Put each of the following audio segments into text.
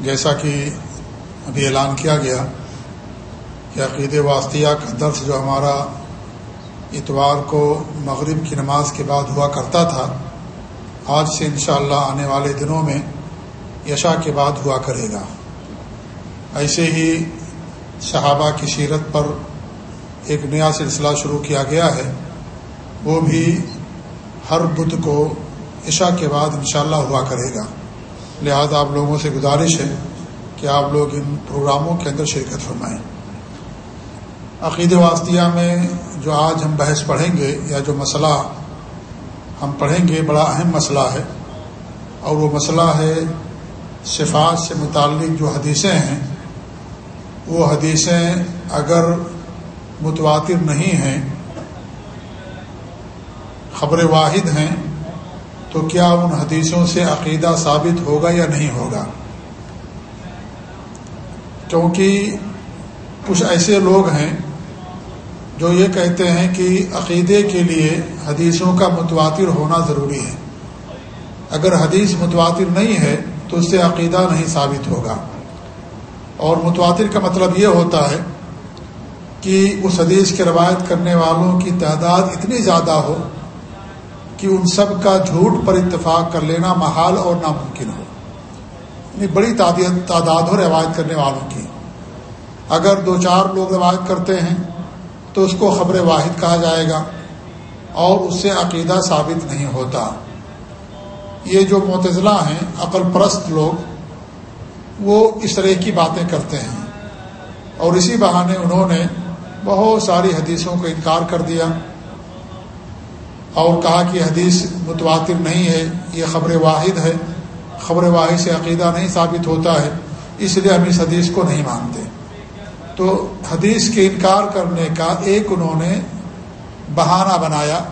جیسا کہ ابھی اعلان کیا گیا کہ عقید واسطیہ کا درس جو ہمارا اتوار کو مغرب کی نماز کے بعد ہوا کرتا تھا، آج سے انشاءاللہ آنے والے دنوں میں یشا کے بعد ہوا کرے گا۔ ایسے ہی صحابہ کی سیرت پر ایک نیا سلسلہ شروع کیا گیا ہے۔ وہ بھی ہر بدھ کو عشاء کے بعد انشاءاللہ ہوا کرے گا۔ لہذا آپ لوگوں سے گزارش ہے کہ آپ لوگ ان پروگراموں کے اندر شرکت فرمائیں۔ عقید واسطیہ میں جو آج ہم بحث پڑھیں گے یا جو مسئلہ ہم پڑھیں گے، بڑا اہم مسئلہ ہے۔ اور وہ مسئلہ ہے صفات سے متعلق جو حدیثیں ہیں، وہ حدیثیں اگر متواتر نہیں ہیں، خبر واحد ہیں تو کیا ان حدیثوں سے عقیدہ ثابت ہوگا یا نہیں ہوگا؟ کیونکہ کچھ ایسے لوگ ہیں جو یہ کہتے ہیں کہ عقیدے کے لیے حدیثوں کا متواتر ہونا ضروری ہے۔ اگر حدیث متواتر نہیں ہے تو اس سے عقیدہ نہیں ثابت ہوگا۔ اور متواتر کا مطلب یہ ہوتا ہے کہ اس حدیث کے روایت کرنے والوں کی تعداد اتنی زیادہ ہو کہ ان سب کا جھوٹ پر اتفاق کر لینا محال اور ناممکن ہو۔ یعنی بڑی تعداد ہو روایت کرنے والوں کی۔ اگر دو چار لوگ روایت کرتے ہیں تو اس کو خبر واحد کہا جائے گا اور اس سے عقیدہ ثابت نہیں ہوتا۔ یہ جو متضلاع ہیں، عقل پرست لوگ، وہ اس طرح کی باتیں کرتے ہیں۔ اور اسی بہانے انہوں نے بہت ساری حدیثوں کو انکار کر دیا۔ اور کہا کہ حدیث متواتر نہیں ہے، یہ خبر واحد ہے۔ خبر واحد سے عقیدہ نہیں ثابت ہوتا ہے، اس لیے ہم اس حدیث کو نہیں مانتے۔ تو حدیث کے انکار کرنے کا ایک انہوں نے بہانہ بنایا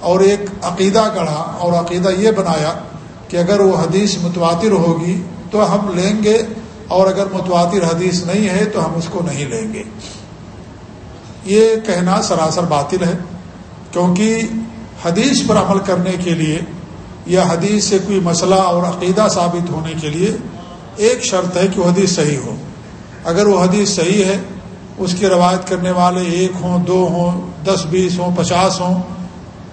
اور ایک عقیدہ گڑھا اور عقیدہ یہ بنایا کہ اگر وہ حدیث متواتر ہوگی تو ہم لیں گے اور اگر متواتر حدیث نہیں ہے تو ہم اس کو نہیں لیں گے۔ یہ کہنا سراسر باطل ہے، کیونکہ حدیث پر عمل کرنے کے لیے یا حدیث سے کوئی مسئلہ اور عقیدہ ثابت ہونے کے لیے ایک شرط ہے کہ وہ حدیث صحیح ہو۔ اگر وہ حدیث صحیح ہے، اس کی روایت کرنے والے ایک ہوں، دو ہوں، دس، بیس ہوں، پچاس ہوں،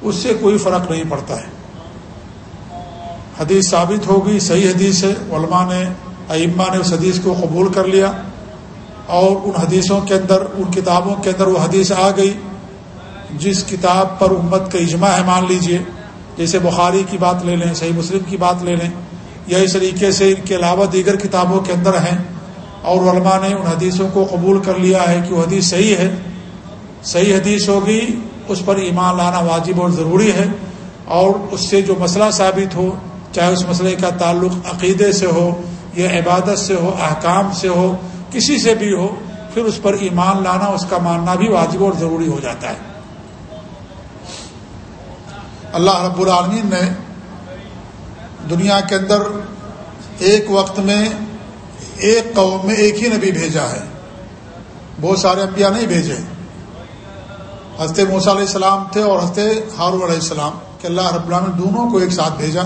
اس سے کوئی فرق نہیں پڑتا ہے۔ حدیث ثابت ہوگی، صحیح حدیث ہے، علماء نے، ائمہ نے اس حدیث کو قبول کر لیا اور ان حدیثوں کے اندر، ان کتابوں کے اندر وہ حدیث آ گئی۔ جس کتاب پر امت کا اجماع ہے، مان لیجیے، جیسے بخاری کی بات لے لیں، صحیح مسلم کی بات لے لیں، یا اس طریقے سے ان کے علاوہ دیگر کتابوں کے اندر ہیں۔ اور علماء نے ان حدیثوں کو قبول کر لیا ہے کہ وہ حدیث صحیح ہے۔ صحیح حدیث ہوگی، اس پر ایمان لانا واجب اور ضروری ہے۔ اور اس سے جو مسئلہ ثابت ہو، چاہے اس مسئلے کا تعلق عقیدے سے ہو، یا عبادت سے ہو، احکام سے ہو، کسی سے بھی ہو، پھر اس پر ایمان لانا، اس کا ماننا بھی واجب اور ضروری ہو جاتا ہے۔ اللہ رب العالمین نے دنیا کے اندر ایک وقت میں ایک قوم میں ایک ہی نبی بھیجا ہے۔ بہت سارے انبیاء نہیں بھیجے۔ حضرت موسیٰ علیہ السلام تھے اور حضرت ہارون علیہ السلام کہ اللہ رب العالمین دونوں کو ایک ساتھ بھیجا۔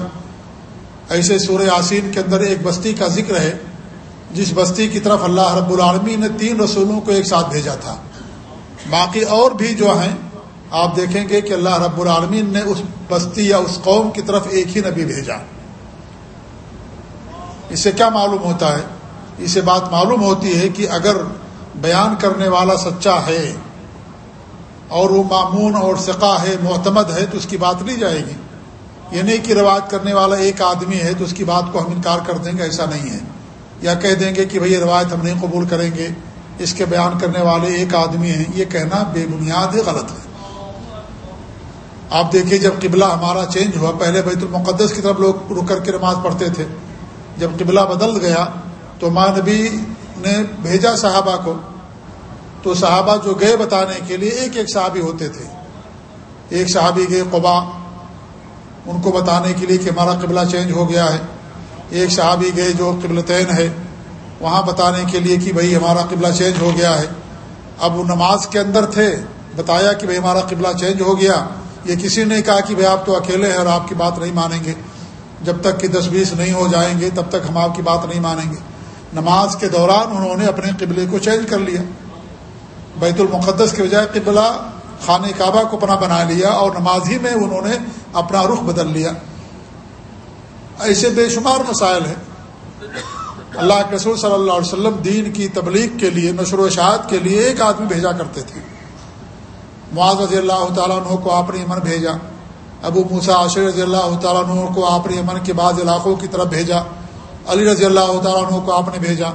ایسے سورہ یاسین کے اندر ایک بستی کا ذکر ہے۔ جس بستی کی طرف اللہ رب العالمین نے تین رسولوں کو ایک ساتھ بھیجا تھا۔ باقی اور بھی جو ہیں آپ دیکھیں گے کہ اللہ رب العالمین نے اس بستی یا اس قوم کی طرف ایک ہی نبی بھیجا۔ اس سے کیا معلوم ہوتا ہے؟ اس سے بات معلوم ہوتی ہے کہ اگر بیان کرنے والا سچا ہے اور وہ معمون اور سقا ہے، معتمد ہے، تو اس کی بات لی جائے گی۔ یہ نہیں کہ روایت کرنے والا ایک آدمی ہے تو اس کی بات کو ہم انکار کر دیں گے، ایسا نہیں ہے۔ یا کہہ دیں گے کہ بھئی یہ روایت ہم نہیں قبول کریں گے، اس کے بیان کرنے والے ایک آدمی ہیں، یہ کہنا بے بنیاد غلط ہے۔ آپ دیکھیے جب قبلہ ہمارا چینج ہوا، پہلے بیت المقدس کی طرف لوگ رک کر کے نماز پڑھتے تھے۔ جب قبلہ بدل گیا تو ماں نبی نے بھیجا صحابہ کو۔ تو صحابہ جو گئے بتانے کے لیے ایک ایک صحابی ہوتے تھے۔ ایک صحابی گئے قبا ان کو بتانے کے لیے کہ ہمارا قبلہ چینج ہو گیا ہے۔ ایک صحابی گئے جو قبلتین ہے، وہاں بتانے کے لیے کہ بھائی ہمارا قبلہ چینج ہو گیا ہے۔ اب وہ نماز کے اندر تھے، بتایا کہ بھائی ہمارا قبلہ چینج ہو گیا۔ یہ کسی نے کہا کہ بھائی آپ تو اکیلے ہیں اور آپ کی بات نہیں مانیں گے۔ جب تک کہ دس بیس نہیں ہو جائیں گے، تب تک ہم آپ کی بات نہیں مانیں گے۔ نماز کے دوران انہوں نے اپنے قبلے کو چینج کر لیا۔ بیت المقدس کے بجائے قبلہ خانہ کعبہ کو اپنا بنا لیا اور نماز ہی میں انہوں نے اپنا رخ بدل لیا۔ ایسے بے شمار مسائل ہیں۔ اللہ کے رسول صلی اللہ علیہ وسلم دین کی تبلیغ کے لیے، نشر و اشاعت کے لیے ایک آدمی بھیجا کرتے تھے۔ معاذ رضی اللہ تعالیٰ عنہ کو آپ نے یمن بھیجا۔ ابو موسا عاشر رضی اللہ تعالیٰ عنہ کو آپ نے یمن کے بعض علاقوں کی طرف بھیجا۔ علی رضی اللہ تعالیٰ عنہ کو آپ نے بھیجا۔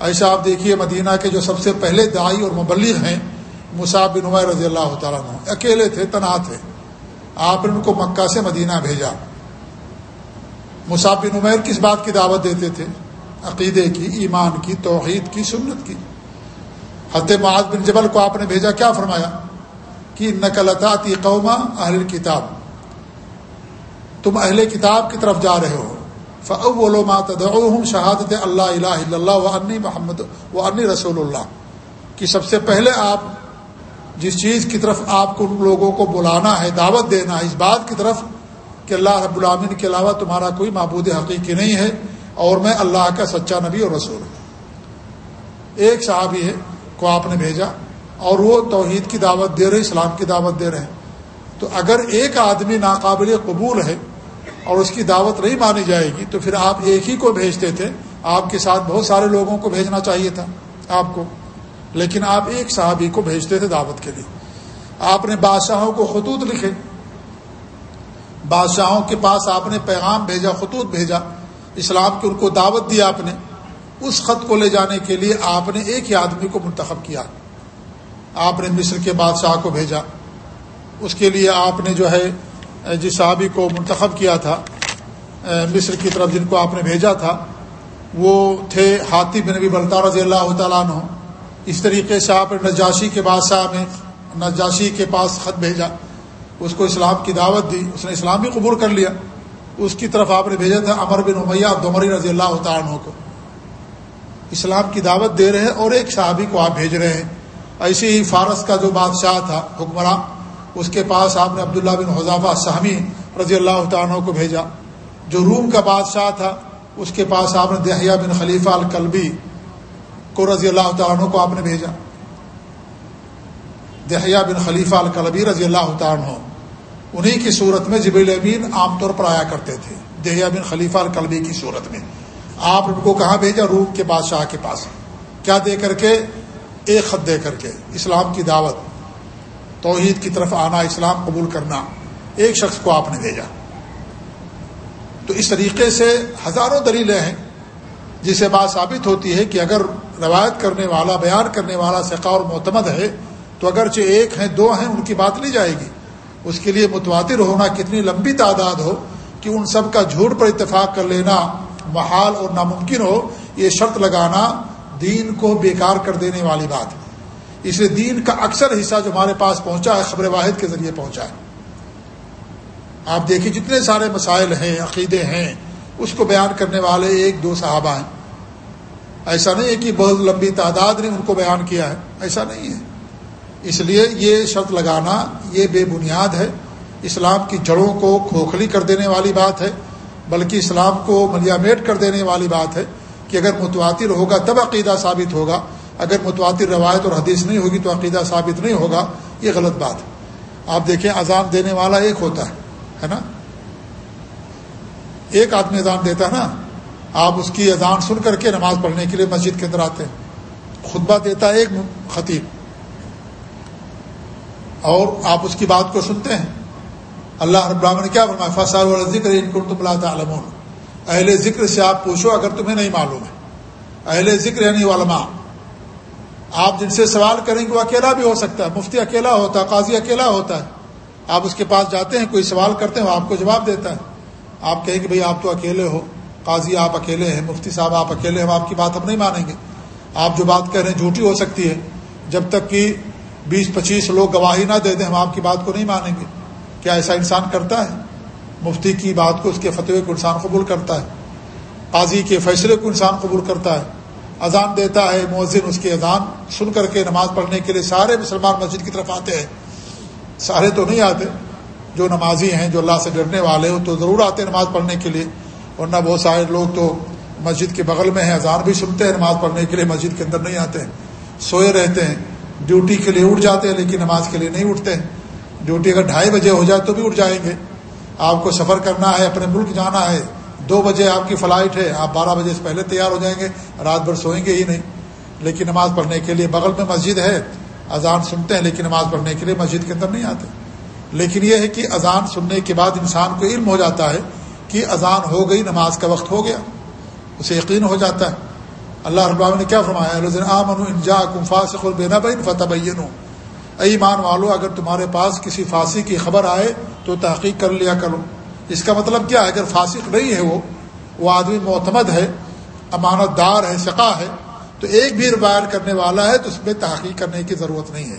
ایسا آپ دیکھیے مدینہ کے جو سب سے پہلے دائی اور مبلغ ہیں مصعب بن عمر رضی اللہ تعالیٰ عنہ۔ اکیلے تھے، تنہا تھے۔ آپ نے ان کو مکہ سے مدینہ بھیجا۔ مصعب بن عمیر کس بات کی دعوت دیتے تھے؟ عقیدے کی، ایمان کی، توحید کی، سنت کی۔ حت معاذ بن جبل کو آپ نے بھیجا، کیا فرمایا؟ کہ نقلطاتی قوما اہل کتاب تم اہل کتاب کی طرف جا رہے ہو۔ فعول فعلوم شہادت اللہ الہ الا اللہ و انی محمد و انی رسول اللہ۔ کہ سب سے پہلے آپ جس چیز کی طرف آپ کو ان لوگوں کو بلانا ہے، دعوت دینا ہے، اس بات کی طرف کہ اللہ رب العامن کے علاوہ تمہارا کوئی معبود حقیقی نہیں ہے اور میں اللہ کا سچا نبی اور رسول ہوں۔ ایک صحابی ہے، کو آپ نے بھیجا۔ اور وہ توحید کی دعوت دے رہے اسلام کی دعوت دے رہے ہیں۔ تو اگر ایک آدمی ناقابل قبول ہے اور اس کی دعوت نہیں مانی جائے گی، تو پھر آپ ایک ہی کو بھیجتے تھے۔ آپ کے ساتھ بہت سارے لوگوں کو بھیجنا چاہیے تھا، آپ کو۔ لیکن آپ ایک صحابی کو بھیجتے تھے دعوت کے لیے۔ آپ نے بادشاہوں کو خطوط لکھے۔ بادشاہوں کے پاس آپ نے پیغام بھیجا، خطوط بھیجا۔ اسلام کی ان کو دعوت دی آپ نے۔ اس خط کو لے جانے کے لیے آپ نے ایک ہی آدمی کو منتخب کیا۔ آپ نے مصر کے بادشاہ کو بھیجا۔ اس کے لیے آپ نے جو ہے جس صحابی کو منتخب کیا تھا مصر کی طرف جن کو آپ نے بھیجا تھا، وہ تھے ہاتھی بن نبی بلتا رضی اللہ تعالیٰ عنہ۔ اس طریقے سے آپ نے نجاشی کے بادشاہ میں نجاشی کے پاس خط بھیجا۔ اس کو اسلام کی دعوت دی، اس نے اسلام بھی قبول کر لیا۔ اس کی طرف آپ نے بھیجا تھا امر بن امیہ دمری رضی اللہ تعالیٰ کو۔ اسلام کی دعوت دے رہے ہیں اور ایک صحابی کو آپ بھیج رہے ہیں۔ ایسے ہی فارس کا جو بادشاہ تھا، حکمراں، اس کے پاس آپ نے عبداللہ بن حضافہ سہمی رضی اللہ تعالیٰ کو بھیجا۔ جو روم کا بادشاہ تھا، اس کے پاس آپ نے دہیا بن خلیفہ الکلبی کو رضی اللہ تعالیٰ کو آپ نے بھیجا۔ دہیا بن خلیفہ الکلبی رضی اللہ تعالیٰ انہی کی صورت میں جبیل امین عام طور پر آیا کرتے تھے دہیا بن خلیفہ الکلبی کی صورت میں۔ آپ ان کو کہاں بھیجا؟ روم کے بادشاہ کے پاس۔ کیا دے کر کے ایک خط دے کر کے اسلام کی دعوت، توحید کی طرف آنا، اسلام قبول کرنا، ایک شخص کو آپ نے بھیجا۔ تو اس طریقے سے ہزاروں دلیلیں ہیں جسے بات ثابت ہوتی ہے کہ اگر روایت کرنے والا، بیان کرنے والا سقا اور معتمد ہے، تو اگرچہ ایک ہیں، دو ہیں، ان کی بات لی جائے گی۔ اس کے لیے متواتر ہونا کتنی لمبی تعداد ہو کہ ان سب کا جھوٹ پر اتفاق کر لینا محال اور ناممکن ہو، یہ شرط لگانا دین کو بیکار کر دینے والی بات ہے۔ اس لیے دین کا اکثر حصہ جو ہمارے پاس پہنچا ہے، خبر واحد کے ذریعے پہنچا ہے۔ آپ دیکھیے جتنے سارے مسائل ہیں، عقیدے ہیں، اس کو بیان کرنے والے ایک دو صحابہ ہیں۔ ایسا نہیں ہے کہ بہت لمبی تعداد نے ان کو بیان کیا ہے، ایسا نہیں ہے۔ اس لیے یہ شرط لگانا، یہ بے بنیاد ہے۔ اسلام کی جڑوں کو کھوکھلی کر دینے والی بات ہے، بلکہ اسلام کو ملیامیٹ کر دینے والی بات ہے۔ کہ اگر متواتر ہوگا تب عقیدہ ثابت ہوگا، اگر متواتر روایت اور حدیث نہیں ہوگی تو عقیدہ ثابت نہیں ہوگا، یہ غلط بات ہے۔ آپ دیکھیں، اذان دینے والا ایک ہوتا ہے ہے نا؟ ایک آدمی اذان دیتا ہے نا، آپ اس کی اذان سن کر کے نماز پڑھنے کے لیے مسجد کے اندر آتے ہیں۔ خطبہ دیتا ہے ایک خطیب، اور آپ اس کی بات کو سنتے ہیں۔ اللہ رب نے کیا فرمایا فصار ذکر ان کو تم اللہ تعالم اہل ذکر سے آپ پوچھو، اگر تمہیں نہیں معلوم ہے۔ اہل ذکر یعنی علماء۔ آپ جن سے سوال کریں گے، وہ اکیلا بھی ہو سکتا ہے۔ مفتی اکیلا ہوتا ہے، قاضی اکیلا ہوتا ہے۔ آپ اس کے پاس جاتے ہیں، کوئی سوال کرتے ہیں، وہ آپ کو جواب دیتا ہے۔ آپ کہیں کہ بھائی، آپ تو اکیلے ہو۔ قاضی آپ اکیلے ہیں، مفتی صاحب آپ اکیلے ہیں آپ کی بات ہم نہیں مانیں گے۔ آپ جو بات کہہ رہے ہیں، جھوٹی ہو سکتی ہے۔ جب تک کہ بیس پچیس لوگ گواہی نہ دے دیں، ہم آپ کی بات کو نہیں مانیں گے۔ کیا ایسا انسان کرتا ہے؟ مفتی کی بات کو اس کے فتوے کو انسان قبول کرتا ہے، قاضی کے فیصلے کو انسان قبول کرتا ہے، اذان دیتا ہے، مؤذن اس کی اذان سن کر کے نماز پڑھنے کے لیے سارے مسلمان مسجد کی طرف آتے ہیں۔ سارے تو نہیں آتے، جو نمازی ہیں، جو اللہ سے ڈرنے والے ہو تو ضرور آتے ہیں نماز پڑھنے کے لیے۔ ورنہ بہت سارے لوگ تو مسجد کے بغل میں ہیں، اذان بھی سنتے ہیں، نماز پڑھنے کے لیے مسجد کے اندر نہیں آتے ہیں۔ سوئے رہتے ہیں، ڈیوٹی کے لیے اٹھ جاتے ہیں، لیکن نماز کے لیے نہیں اٹھتے ہیں۔ ڈیوٹی اگر ڈھائی بجے ہو جائے تو بھی اٹھ جائیں گے۔ آپ کو سفر کرنا ہے، اپنے ملک جانا ہے، دو بجے آپ کی فلائٹ ہے، آپ بارہ بجے سے پہلے تیار ہو جائیں گے، رات بھر سوئیں گے ہی نہیں۔ لیکن نماز پڑھنے کے لیے بغل میں مسجد ہے، اذان سنتے ہیں لیکن نماز پڑھنے کے لیے مسجد کے اندر نہیں آتے۔ لیکن یہ ہے کہ اذان سننے کے بعد انسان کو علم ہو جاتا ہے کہ اذان ہو گئی، نماز کا وقت ہو گیا، اسے یقین ہو جاتا ہے۔ اللہ رب نے کیا فرمایا انجا کمفا سے بین بین فتح بین ایمان والو، اگر تمہارے پاس کسی فاسی کی خبر آئے تو تحقیق کر لیا کرو۔ اس کا مطلب کیا ہے؟ اگر فاسق نہیں ہے وہ وہ آدمی معتمد ہے امانت دار ہے شقا ہے، تو ایک بھی روایت کرنے والا ہے تو اس میں تحقیق کرنے کی ضرورت نہیں ہے۔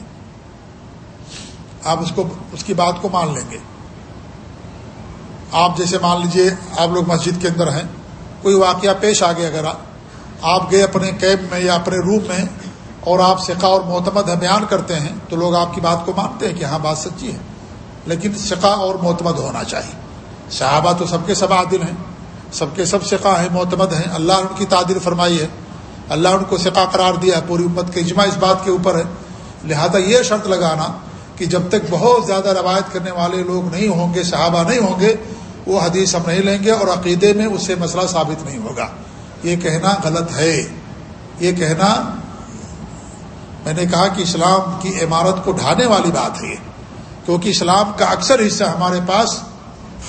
آپ اس کو، اس کی بات کو مان لیں گے۔ آپ جیسے مان لیجیے، آپ لوگ مسجد کے اندر ہیں، کوئی واقعہ پیش آ گیا، اگر آپ گئے اپنے کیب میں یا اپنے روم میں اور آپ سکا اور معتمد بیان کرتے ہیں، تو لوگ آپ کی بات کو مانتے ہیں کہ ہاں بات سچی ہے۔ لیکن سکا اور معتمد ہونا چاہیے۔ صحابہ تو سب کے سب عادل ہیں، سب کے سب سکا ہیں، معتمد ہیں۔ اللہ ان کی تعدیر فرمائی ہے۔ اللہ ان کو سکا قرار دیا ہے۔ پوری امت کے اجماع اس بات کے اوپر ہے۔ لہذا یہ شرط لگانا کہ جب تک بہت زیادہ روایت کرنے والے لوگ نہیں ہوں گے، صحابہ نہیں ہوں گے، وہ حدیث ہم نہیں لیں گے اور عقیدے میں اس سے مسئلہ ثابت نہیں ہوگا۔ یہ کہنا غلط ہے۔ یہ کہنا میں نے کہا کہ اسلام کی عمارت کو ڈھانے والی بات ہے یہ، کیونکہ اسلام کا اکثر حصہ ہمارے پاس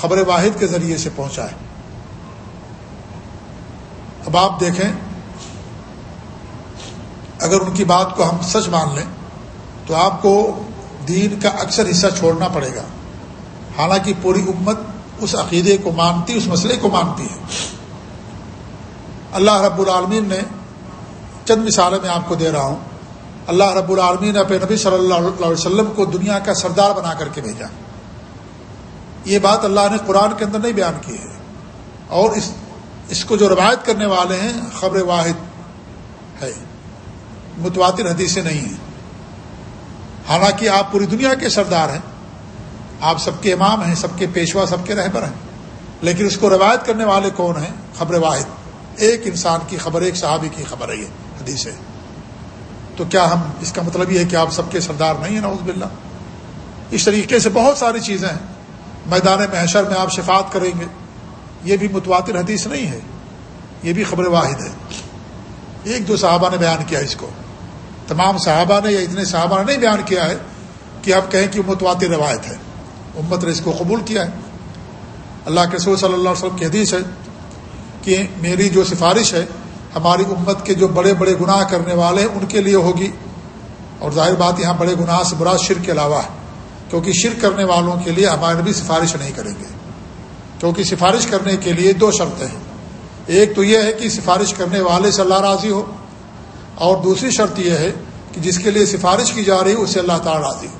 خبر واحد کے ذریعے سے پہنچا ہے۔ اب آپ دیکھیں، اگر ان کی بات کو ہم سچ مان لیں، تو آپ کو دین کا اکثر حصہ چھوڑنا پڑے گا۔ حالانکہ پوری امت اس عقیدے کو مانتی، اس مسئلے کو مانتی ہے۔ اللہ رب العالمین نے چند مثالیں میں آپ کو دے رہا ہوں۔ اللہ رب العالمین نے اپنے نبی صلی اللہ علیہ وسلم کو دنیا کا سردار بنا کر کے بھیجا۔ یہ بات اللہ نے قرآن کے اندر نہیں بیان کی ہے۔ اور اس اس کو جو روایت کرنے والے ہیں، خبر واحد ہے۔ متواتر حدیثیں نہیں ہیں۔ حالانکہ آپ پوری دنیا کے سردار ہیں۔ آپ سب کے امام ہیں، سب کے پیشوا، سب کے رہبر ہیں۔ لیکن اس کو روایت کرنے والے کون ہیں؟ خبر واحد۔ ایک انسان کی خبر، ایک صحابی کی خبر ہے یہ حدیث ہے تو کیا ہم اس کا مطلب یہ ہے کہ آپ سب کے سردار نہیں ہیں؟ نوز باللہ۔ اس طریقے سے بہت ساری چیزیں ہیں۔ میدان محشر میں آپ شفات کریں گے۔ یہ بھی متواتر حدیث نہیں ہے۔ یہ بھی خبر واحد ہے۔ ایک دو صحابہ نے بیان کیا اس کو۔ تمام صحابہ نے یا اتنے صحابہ نے نہیں بیان کیا ہے کہ آپ کہیں کہ متواتر روایت ہے۔ امت نے اس کو قبول کیا ہے۔ اللہ کے رسول صلی اللہ علیہ وسلم کی حدیث ہے کہ میری جو سفارش ہے ہماری امت کے جو بڑے بڑے گناہ کرنے والے ہیں، ان کے لیے ہوگی۔ اور ظاہر بات یہاں بڑے گناہ سے برا شرک کے علاوہ ہے۔ کیونکہ شرک کرنے والوں کے لیے ہمارے نبی سفارش نہیں کریں گے۔ کیونکہ سفارش کرنے کے لیے دو شرطیں ہیں۔ ایک تو یہ ہے کہ سفارش کرنے والے سے اللہ راضی ہو۔ اور دوسری شرط یہ ہے کہ جس کے لیے سفارش کی جا رہی ہے، اسے اللہ تعالیٰ راضی ہو۔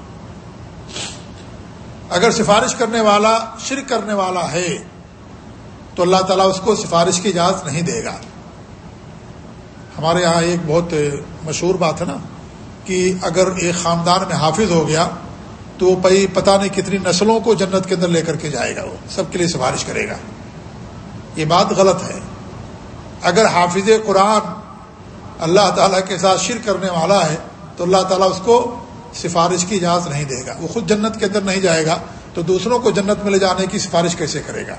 اگر سفارش کرنے والا شرک کرنے والا ہے، تو اللہ تعالیٰ اس کو سفارش کی اجازت نہیں دے گا۔ ہمارے یہاں ایک بہت مشہور بات ہے نا کہ اگر ایک خاندان میں حافظ ہو گیا تو وہ پئی پتہ نہیں کتنی نسلوں کو جنت کے اندر لے کر کے جائے گا وہ، سب کے لیے سفارش کرے گا۔ یہ بات غلط ہے۔ اگر حافظ قرآن اللہ تعالیٰ کے ساتھ شر کرنے والا ہے تو اللہ تعالیٰ اس کو سفارش کی اجازت نہیں دے گا۔ وہ خود جنت کے اندر نہیں جائے گا تو دوسروں کو جنت میں لے جانے کی سفارش کیسے کرے گا؟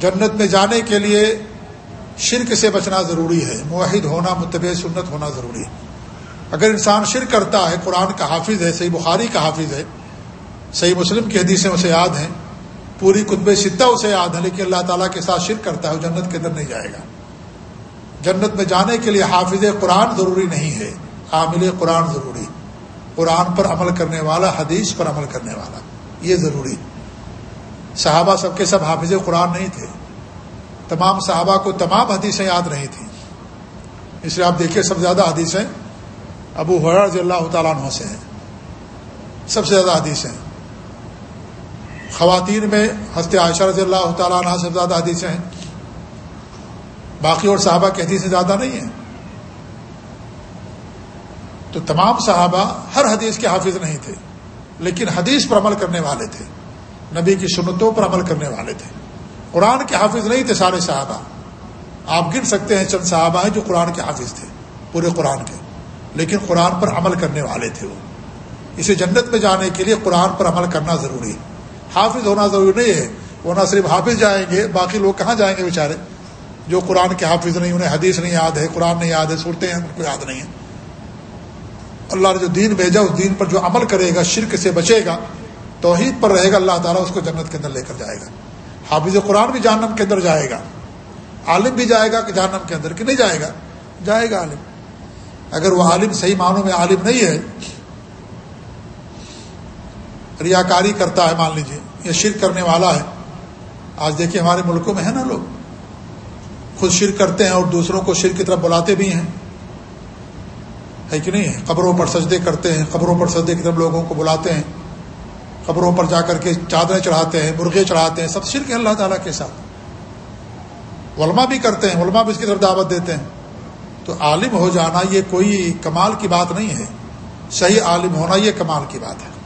جنت میں جانے کے لیے شرک سے بچنا ضروری ہے معاہد ہونا، متبع سنت ہونا ضروری ہے۔ اگر انسان شرک کرتا ہے، قرآن کا حافظ ہے، صحیح بخاری کا حافظ ہے، صحیح مسلم کی حدیثیں اسے یاد ہیں، پوری قطب ستہ اسے یاد ہے لیکن اللہ تعالیٰ کے ساتھ شرک کرتا ہے، وہ جنت کے اندر نہیں جائے گا۔ جنت میں جانے کے لیے حافظ قرآن ضروری نہیں ہے، عامل قرآن ضروری۔ قرآن پر عمل کرنے والا، حدیث پر عمل کرنے والا، یہ ضروری۔ صحابہ سب کے سب حافظ قرآن نہیں تھے۔ تمام صحابہ کو تمام حدیثیں یاد نہیں تھیں۔ اس لیے آپ دیکھیے سب سے زیادہ حدیثیں ابو حرا رضی اللہ تعالیٰ عنہ سے ہیں۔ سب سے زیادہ حدیثیں۔ خواتین میں ہست عائشہ رضی اللہ تعالیٰ عنہ سے زیادہ حدیثیں ہیں۔ باقی اور صحابہ کی حدیثیں زیادہ نہیں ہیں۔ تو تمام صحابہ ہر حدیث کے حافظ نہیں تھے، لیکن حدیث پر عمل کرنے والے تھے۔ نبی کی سنتوں پر عمل کرنے والے تھے۔ قرآن کے حافظ نہیں تھے سارے صحابہ۔ آپ گن سکتے ہیں چند صحابہ ہیں جو قرآن کے حافظ تھے، پورے قرآن کے۔ لیکن قرآن پر عمل کرنے والے تھے وہ۔ اسے جنت میں جانے کے لیے قرآن پر عمل کرنا ضروری ہے۔ حافظ ہونا ضروری نہیں ہے۔ وہ نہ صرف حافظ جائیں گے، باقی لوگ کہاں جائیں گے بیچارے؟ جو قرآن کے حافظ نہیں، انہیں حدیث نہیں یاد ہے، قرآن نہیں یاد ہے صورتیں ہیں، ان کو یاد نہیں ہے۔ اللہ نے جو دین بھیجا، اس دین پر جو عمل کرے گا، شرک سے بچے گا، توحید پر رہے گا، اللہ تعالیٰ اس کو جنت کے اندر لے کر جائے گا۔ حافظ قرآن بھی جہنم کے اندر جائے گا۔ عالم بھی جائے گا کہ جہنم کے اندر کہ نہیں جائے گا؟ جائے گا عالم۔ اگر وہ عالم صحیح معنوں میں عالم نہیں ہے، ریاکاری کرتا ہے، مان لیجیے یا شرک کرنے والا ہے۔ آج دیکھیے ہمارے ملکوں میں ہے نا لوگ۔ خود شرک کرتے ہیں اور دوسروں کو شرک کی طرف بلاتے بھی ہیں۔ ہے کہ نہیں؟ قبروں پر سجدے کرتے ہیں قبروں پر سجدے کی طرف لوگوں کو بلاتے ہیں۔ قبروں پر جا کر کے چادریں چڑھاتے ہیں، مرغے چڑھاتے ہیں، سب شرک ہے اللہ تعالیٰ کے ساتھ۔ علماء بھی کرتے ہیں، علماء بھی اس کی طرف دعوت دیتے ہیں۔ تو عالم ہو جانا یہ کوئی کمال کی بات نہیں ہے۔ صحیح عالم ہونا یہ کمال کی بات ہے۔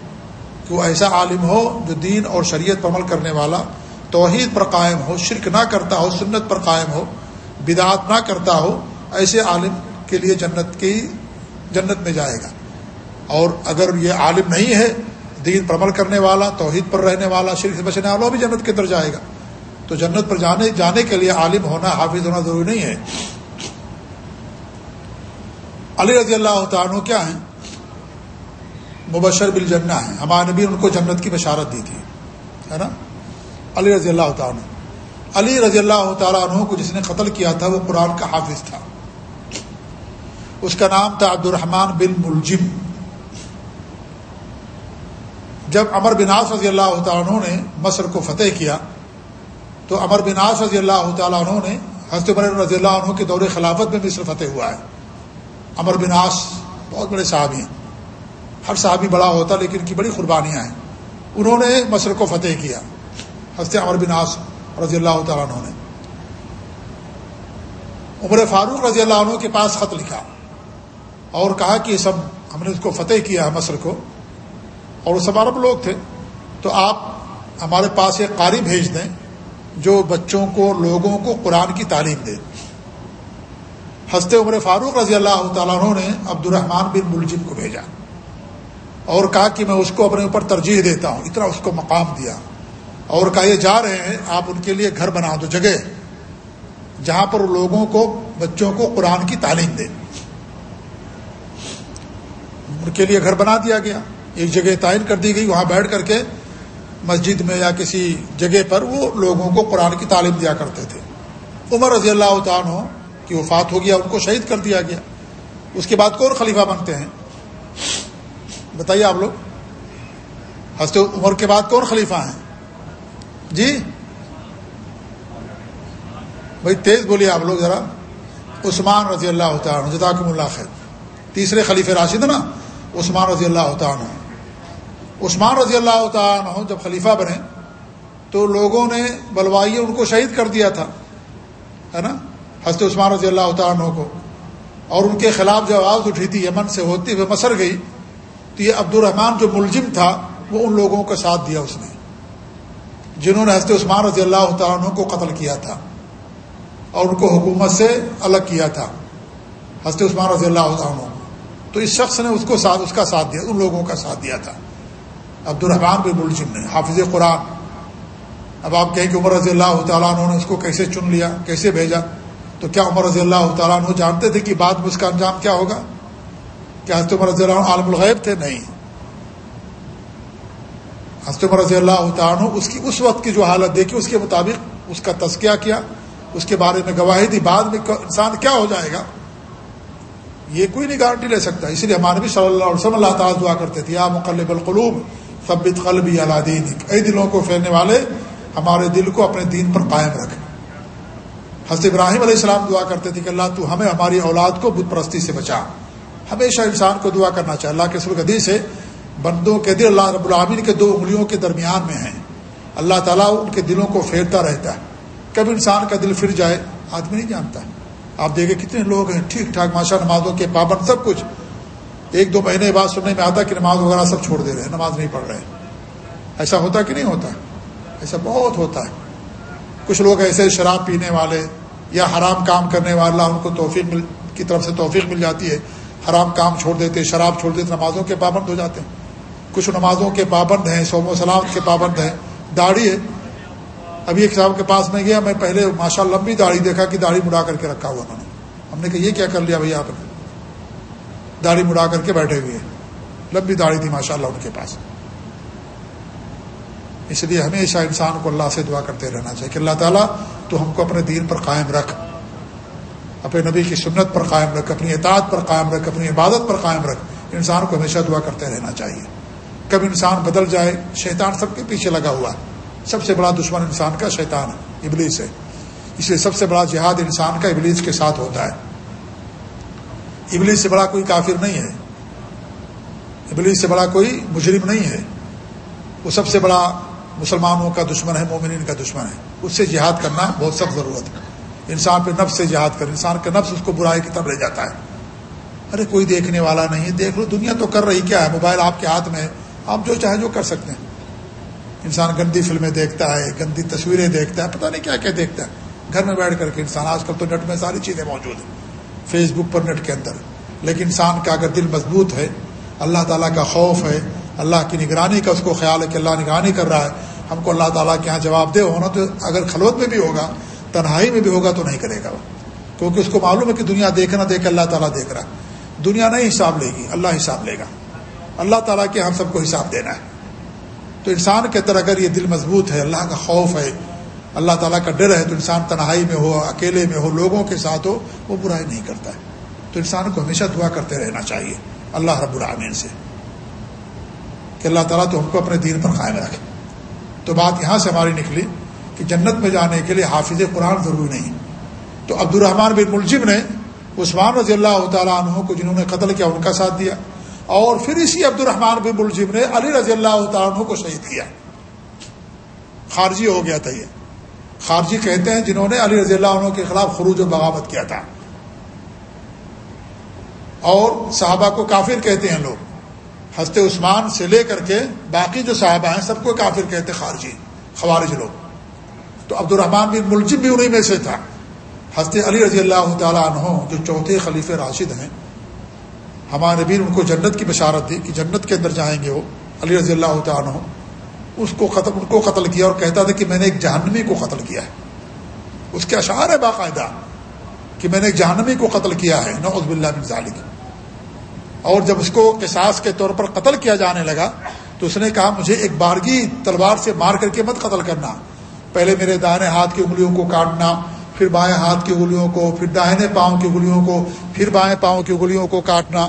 کہ وہ ایسا عالم ہو جو دین اور شریعت پر عمل کرنے والا توحید پر قائم ہو، شرک نہ کرتا ہو، سنت پر قائم ہو بدعات نہ کرتا ہو، ایسے عالم کے لیے جنت کی جنت میں جائے گا۔ اور اگر یہ عالم نہیں ہے دین پر عمل کرنے والا، توحید پر رہنے والا، شرک سے بچنے والا بھی جنت کے اندر جائے گا۔ تو جنت پر جانے جانے کے لیے عالم ہونا، حافظ ہونا ضروری نہیں ہے۔ علی رضی اللہ تعالیٰ کیا ہیں؟ مبشر بل جنا ہے ہمارے نبی ان کو جنت کی بشارت دی تھی۔ ہے نا؟ علی رضی اللہ تعالیٰ علی رضی اللہ تعالیٰ عنہ کو جس نے قتل کیا تھا، وہ قرآن کا حافظ تھا۔ اس کا نام تھا عبد الرحمان بن ملجم۔ جب امر بناس رضی اللہ تعالیٰ عنہ نے مصر کو فتح کیا، تو امر بناس رضی اللہ تعالیٰ عنہ نے حضرت عمر رضی اللہ عنہ کے دور خلافت میں مصر فتح ہوا ہے۔ امر بناس بہت بڑے صحابی ہیں۔ ہر صحابی بڑا ہوتا لیکن ان کی بڑی قربانیاں ہیں۔ انہوں نے مصر کو فتح کیا، حضرت عمر بناس رضی اللہ تعالیٰ عنہ نے۔ عمر فاروق رضی اللہ عنہ کے پاس خط لکھا اور کہا کہ سب ہم نے اس کو فتح کیا ہے مصر کو۔ اور سب عرب لوگ تھے، تو آپ ہمارے پاس ایک قاری بھیج دیں جو بچوں کو، لوگوں کو قرآن کی تعلیم دے۔ ہنستے عمر فاروق رضی اللہ تعالیٰ عنہ نے عبد الرحمان بن ملجم کو بھیجا اور کہا کہ میں اس کو اپنے اوپر ترجیح دیتا ہوں۔ اتنا اس کو مقام دیا اور کہا، یہ جا رہے ہیں، آپ ان کے لیے گھر بنا دو، جگہ جہاں پر لوگوں کو، بچوں کو قرآن کی تعلیم دیں ان کے لیے گھر بنا دیا گیا۔ ایک جگہ تعین کر دی گئی، وہاں بیٹھ کر کے مسجد میں یا کسی جگہ پر وہ لوگوں کو قرآن کی تعلیم دیا کرتے تھے۔ عمر رضی اللہ تعالیٰ کی وفات ہو گیا، ان کو شہید کر دیا گیا۔ اس کے بعد کون خلیفہ بنتے ہیں؟ بتائیے آپ لوگ۔ ہنستے عمر کے بعد کون خلیفہ ہیں؟ جی؟ بھائی تیز بولیے آپ لوگ ذرا۔ عثمان رضی اللہ تعالیٰ جزاکم اللہ خیر۔ تیسرے خلیفہ راشد نا؟ عثمان رضی اللہ تعالیٰ عثمان رضی اللہ تعالیٰ جب خلیفہ بنے تو لوگوں نے بلوائیے ان کو شہید کر دیا تھا، ہے نا؟ حضرت عثمان رضی اللہ تعالیٰ کو۔ اور ان کے خلاف جو آواز اٹھی تھی، یمن سے ہوتی ہوئے مسر گئی، تو یہ عبد الرحمان جو ملزم تھا، وہ ان لوگوں کا ساتھ دیا اس نے، جنہوں نے حضرت عثمان رضی اللہ تعالیٰ کو قتل کیا تھا اور ان کو حکومت سے الگ کیا تھا، حضرت عثمان رضی اللہ عنہ تو اس شخص نے اس کو ساتھ، اس کا ساتھ دیا، ان لوگوں کا ساتھ دیا تھا۔ عبد الرحمان بن ملزم نے، حافظ قرآن۔ اب آپ کہیں کہ عمر رضی اللہ تعالیٰ عنہ نے اس کو کیسے چن لیا، کیسے بھیجا؟ تو کیا عمر رضی اللہ تعالیٰ عنہ جانتے تھے کہ بعد میں اس کا انجام کیا ہوگا؟ کیا حضرت عمر رضی اللہ عنہ عالم الغیب تھے؟ نہیں۔ حضرت عمر رضی اللہ تعالیٰ اس کی، اس وقت کی جو حالت دیکھی، اس کے مطابق اس کا تذکیہ کیا، اس کے بارے میں گواہی دی، بعد میں انسان کیا ہو جائے گا؟ یہ کوئی نہیں گارنٹی لے سکتا۔ اس لیے ہمارے بھی صلی اللہ علیہ وسلم اللہ تعالیٰ دعا کرتے تھے، یا مقلب القلوب ثبت قلبی اللہ دین دلوں کو پھیرنے والے، ہمارے دل کو اپنے دین پر قائم رکھیں حضرت ابراہیم علیہ السلام دعا کرتے تھے کہ اللہ تو ہمیں ہماری اولاد کو بت پرستی سے بچا۔ ہمیشہ انسان کو دعا کرنا چاہیے۔ اللہ کے سر حدیث ہے، بندوں کے دل اللہ رب العامین کے دو انگلیوں کے درمیان میں ہیں۔ اللہ تعالیٰ ان کے دلوں کو پھیرتا رہتا ہے۔ کب انسان کا دل پھر جائے، آدمی نہیں جانتا۔ آپ دیکھیں کتنے لوگ ہیں، ٹھیک ٹھاک ماشاء نمازوں کے پابند، سب کچھ۔ ایک دو مہینے بعد سننے میں آتا کہ نماز وغیرہ سب چھوڑ دے رہے ہیں، نماز نہیں پڑھ رہے ہیں۔ ایسا ہوتا کہ نہیں ہوتا؟ ایسا بہت ہوتا ہے۔ کچھ لوگ ایسے شراب پینے والے یا حرام کام کرنے والا ان کو توفیق مل، کی طرف سے توفیق مل جاتی ہے۔ حرام کام چھوڑ دیتے، شراب چھوڑ دیتے، نمازوں کے پابند ہو جاتے ہیں۔ کچھ نمازوں کے پابند ہیں سوم و سلامت کے پابند ہیں۔ داڑھی ہے۔ ابھی ایک صاحب کے پاس میں گیا، میں پہلے ماشاء لمبی داڑھی دیکھا کہ داڑھی مڑا کر کے رکھا ہوا انہوں نے۔ ہم نے کہا، یہ کیا کر لیا بھائی آپ نے؟ داڑھی مڑا کر کے بیٹھے ہوئے لمبی داڑھی تھی ماشاء اللہ ان کے پاس۔ اس لیے ہمیشہ انسان کو اللہ سے دعا کرتے رہنا چاہیے کہ اللہ تعالیٰ تو ہم کو اپنے دین پر قائم رکھ، اپنے نبی کی سنت پر قائم رکھ، اپنی اطاعت پر قائم رکھ، اپنی عبادت پر قائم رکھ۔ انسان کو ہمیشہ دعا کرتے رہنا چاہیے۔ کب انسان بدل جائے، شیطان سب کے پیچھے لگا ہوا ہے۔ سب سے بڑا دشمن انسان کا شیطان ہے، ابلیس ہے۔ اس لیے سب سے بڑا جہاد انسان کا ابلیس کے ساتھ ہوتا ہے۔ ابلیس سے بڑا کوئی کافر نہیں ہے۔ ابلیس سے بڑا کوئی مجرم نہیں ہے۔ وہ سب سے بڑا مسلمانوں کا دشمن ہے، مومنین کا دشمن ہے۔ اس سے جہاد کرنا بہت سخت ضرورت ہے۔ انسان پہ نفس سے جہاد کر انسان کا نفس اس کو برائی کی طرف لے جاتا ہے۔ ارے کوئی دیکھنے والا نہیں ہے، دیکھ لو، دنیا تو کر رہی کیا ہے؟ موبائل آپ کے ہاتھ میں ہے۔ آپ جو چاہیں جو کر سکتے ہیں۔ انسان گندی فلمیں دیکھتا ہے، گندی تصویریں دیکھتا ہے، پتہ نہیں کیا کیا دیکھتا ہے۔ گھر میں بیٹھ کر کے انسان، آج کل تو نیٹ میں ساری چیزیں موجود ہیں۔ فیس بک پر نیٹ کے اندر۔ لیکن انسان کا اگر دل مضبوط ہے، اللہ تعالیٰ کا خوف ہے، اللہ کی نگرانی کا اس کو خیال ہے کہ اللہ نگرانی کر رہا ہے، ہم کو اللہ تعالیٰ کے یہاں جواب دے ہونا تو اگر خلوت میں بھی ہوگا، تنہائی میں بھی ہوگا تو نہیں کرے گا۔ وہ کیونکہ اس کو معلوم ہے کہ دنیا دیکھنا دیکھ اللہ تعالیٰ دیکھ رہا ہے۔ دنیا نہیں حساب لے گی، اللہ حساب لے گا۔ اللہ تعالیٰ کے ہاں ہم سب کو حساب دینا ہے۔ تو انسان کے اندر اگر یہ دل مضبوط ہے، اللہ کا خوف ہے اللہ تعالیٰ کا ڈر ہے تو انسان تنہائی میں ہو، اکیلے میں ہو، لوگوں کے ساتھ ہو، وہ برائی نہیں کرتا ہے۔ تو انسان کو ہمیشہ دعا کرتے رہنا چاہیے، اللہ رب العامین سے، کہ اللہ تعالیٰ تو ہم کو اپنے دین پر قائم رکھے۔ تو بات یہاں سے ہماری نکلی کہ جنت میں جانے کے لیے حافظ قرآن ضروری نہیں۔ تو عبد الرحمان بن ملزم نے عثمان رضی اللہ تعالیٰ عنہ کو جنہوں نے قتل کیا، ان کا ساتھ دیا۔ اور پھر اسی عبد الرحمان بن ملزم نے علی رضی اللہ تعالیٰ عنہ کو شہید کیا۔ خارجی ہو گیا تھا یہ۔ خارجی کہتے ہیں جنہوں نے علی رضی اللہ عنہ کے خلاف خروج و بغاوت کیا تھا۔ اور صحابہ کو کافر کہتے ہیں لوگ۔ ہنستے عثمان سے لے کر کے باقی جو صحابہ ہیں سب کو کافر کہتے خارجی، خوارج لوگ۔ تو عبد الرحمان بن ملزم بھی انہیں میں سے تھا۔ ہنستے علی رضی اللہ تعالیٰ عنہ جو چوتھے خلیف راشد ہیں، ہمارے نبی ان کو جنت کی بشارت دی کہ جنت کے اندر جائیں گے وہ، علی رضی اللہ تعالیٰ عنہ۔ اس کو قتل ان کو قتل کیا اور کہتا تھا کہ میں نے ایک جہنمی کو قتل کیا ہے۔ اس کے اشعار ہے باقاعدہ کہ میں نے ایک جہنمی کو قتل کیا ہے۔ نوز باللہ بن ذالک۔ اور جب اس کو قصاص کے طور پر قتل کیا جانے لگا تو اس نے کہا، مجھے ایک بارگی تلوار سے مار کر کے مت قتل کرنا۔ پہلے میرے دائیں ہاتھ کی انگلیوں کو کاٹنا، پھر بائیں ہاتھ کی انگلیوں کو، پھر داہنے پاؤں کی انگلیوں کو، پھر بائیں پاؤں کی انگلیوں کو کاٹنا۔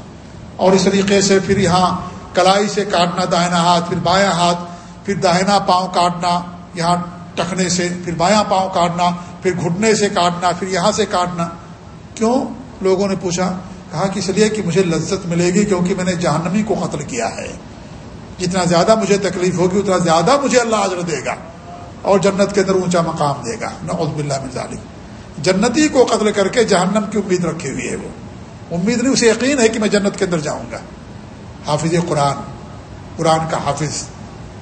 اور اس طریقے سے پھر یہاں کلائی سے کاٹنا داہنا ہاتھ، پھر بایاں ہاتھ۔ پھر داہنا پاؤں کاٹنا، یہاں ٹکنے سے، پھر بایاں پاؤں کاٹنا، پھر گھٹنے سے کاٹنا، پھر یہاں سے کاٹنا۔ کیوں؟ لوگوں نے پوچھا، کہا کہ اس لیے کہ مجھے لذت ملے گی کیونکہ میں نے جہنمی کو قتل کیا ہے۔ جتنا زیادہ مجھے تکلیف ہوگی، اتنا زیادہ مجھے اللہ عجر دے گا اور جنت کے اندر اونچا مقام دے گا۔ نعوذ باللہ من ذالک۔ جنتی کو قتل کر کے جہنم کی امید رکھی ہوئی ہے وہ۔ امید نہیں، اسے یقین ہے کہ میں جنت کے اندر جاؤں گا۔ حافظ قرآن۔ قرآن کا حافظ۔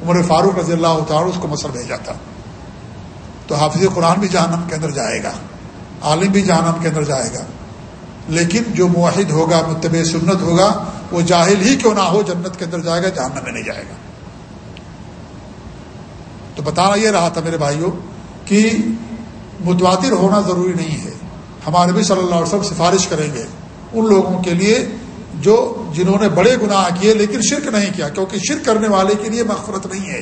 عمر فاروق رضی اللہ تعالیٰ اس کو مصر بھیجا تھا۔ تو حافظ قرآن بھی جہنم کے اندر جائے گا، عالم بھی جہنم کے اندر جائے گا۔ لیکن جو معاہد ہوگا، متبع سنت ہوگا، وہ جاہل ہی کیوں نہ ہو جنت کے اندر جائے گا، جہنم میں نہیں جائے گا۔ تو بتانا یہ رہا تھا میرے بھائیوں کہ متواتر ہونا ضروری نہیں ہے۔ ہمارے بھی صلی اللہ علیہ وسلم سفارش کریں گے ان لوگوں کے لیے جو جنہوں نے بڑے گناہ کیے لیکن شرک نہیں کیا، کیونکہ شرک کرنے والے کے لیے مغفرت نہیں ہے۔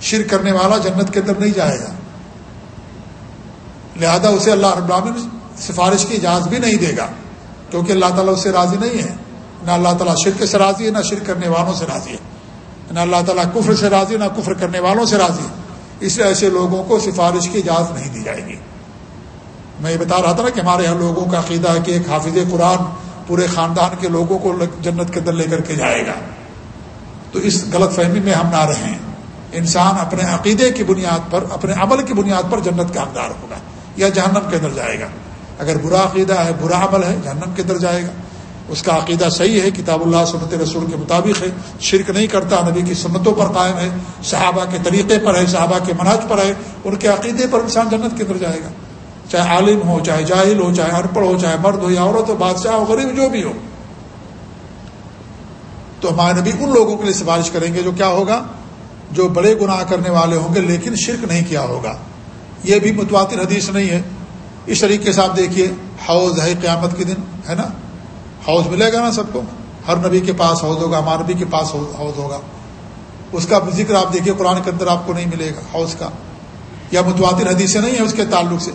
شرک کرنے والا جنت کے اندر نہیں جائے گا۔ لہذا اسے اللہ رب العالمین سفارش کی، اجازت بھی نہیں دے گا، کیونکہ اللہ تعالیٰ اس سے راضی نہیں ہے۔ نہ اللہ تعالیٰ شرک سے راضی ہے، نہ شرک کرنے والوں سے راضی ہے۔ نہ اللہ تعالیٰ کفر سے راضی ہے نہ کفر کرنے والوں سے راضی ہے۔ اس لیے ایسے لوگوں کو سفارش کی اجازت نہیں دی جائے گی۔ میں یہ بتا رہا تھا نا کہ ہمارے یہاں لوگوں کا عقیدہ ہے کہ ایک حافظ قرآن پورے خاندان کے لوگوں کو جنت کے اندر لے کر کے جائے گا۔ تو اس غلط فہمی میں ہم نہ رہیں۔ انسان اپنے عقیدے کی بنیاد پر، اپنے عمل کی بنیاد پر جنت کا حقدار ہوگا یا جہنم کے اندر جائے گا۔ اگر برا عقیدہ ہے، برا عمل ہے، جہنم کے اندر جائے گا۔ اس کا عقیدہ صحیح ہے، کتاب اللہ سنت رسول کے مطابق ہے۔ شرک نہیں کرتا، نبی کی سنتوں پر قائم ہے۔ صحابہ کے طریقے پر ہے، صحابہ کے مناج پر ہے۔ ان کے عقیدے پر انسان جنت کے اندر جائے گا۔ چاہے عالم ہو، چاہے جاہل ہو، چاہے ان پڑھ ہو، چاہے مرد ہو یا عورت ہو، بادشاہ ہو، غریب جو بھی ہو۔ تو ہمارے نبی ان لوگوں کے لیے سفارش کریں گے جو کیا ہوگا؟ جو بڑے گناہ کرنے والے ہوں گے، لیکن شرک نہیں کیا ہوگا۔ یہ بھی متواتر حدیث نہیں ہے۔ اس طریقے سے آپ دیکھیے، حوض ہے قیامت کے دن، ہے نا؟ حوض ملے گا نا سب کو؟ ہر نبی کے پاس حوض ہوگا، ہمارے نبی کے پاس حوض ہوگا۔ اس کا ذکر آپ دیکھیے، قرآن کے اندر آپ کو نہیں ملے گا حوض کا۔ یا متواتر حدیثیں نہیں ہیں اس کے تعلق سے۔